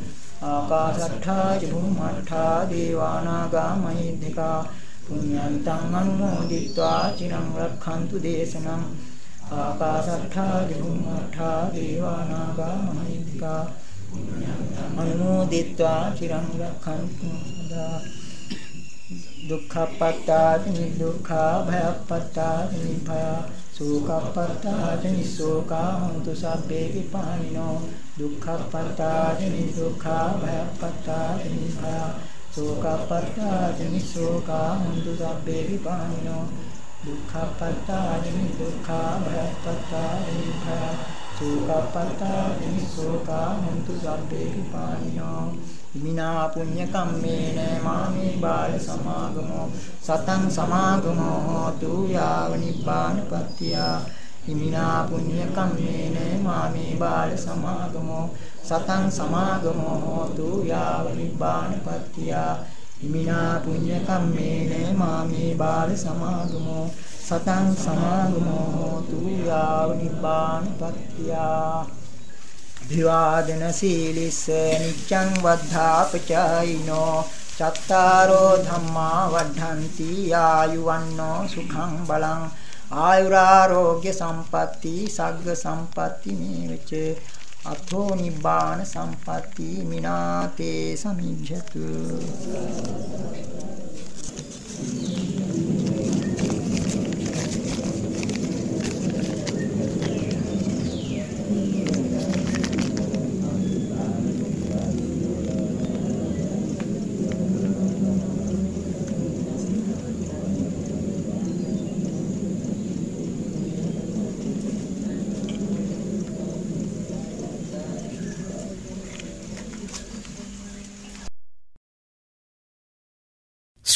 ආකාශට්ඨා චුම්මට්ඨා දේවානාගා මහිද්దికා පුඤ්ඤන්තං අනුමෝදිත්වා චිරං රක්ඛන්තු දේශනං ආකාශට්ඨා චුම්මට්ඨා දේවානාගා මහිද්దికා अनुमोदित्वा चिरं रक्षन्तु सदा दुःखपत्तादिनिर्दुःखाभयपत्तादिनिर्भया शोकपत्तादिनिशोका हन्तु सभ्ये विपाणिनो दुःखपत्तादिनिर्दुःखाभयपत्तादिनिर्भया शोकपत्तादिनिशोका हन्तु सभ्ये विपाणिनो दुःखपत्तादिनिर्दुःखाभयपत्तादिनिर्भया භයපත්තාති නිභය සෝකපත්තාති නිසෝකා හොන්තු සබ්බේ විපානිනෝ දුක්ඛපත්තාති නිදුක්ඛා භයපත්තාති නිභය සෝකපත්තාති නිසෝකා හොන්තු සබ්බේ විපානිනෝ ඉමිනා පුඤ්ඤ කම්මේන මාමේ බාල සමාගමෝ සතං සමාගමෝ හෝතු යාව නිපානපත්තිය ඉමිනා පුඤ්ඤ කම්මේන මාමේ බාල සමාගමෝ සතං සමාගමෝ හෝතු යාව නිපානපත්තිය ඉමිනා පුඤ්ඤ කම්මේන මාමේ බාල සමාගමෝ සතං සමාගමෝ හෝතු යාව නිපානපත්තිය විවාදන සීලිස්ස නිච්ඡං වද්ධාපචායිනෝ චත්තාරෝ ධම්මා වඩ්ඩಂತಿ ආයුවන්නෝ සුඛං බලං ආයුරාෝග්‍ය සම්පatti සග්ග සම්පatti මේවච අතෝ නිබ්බාන සම්පatti මිනාතේ සමිජ්ජතු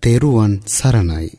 තෙරුවන් සරණයි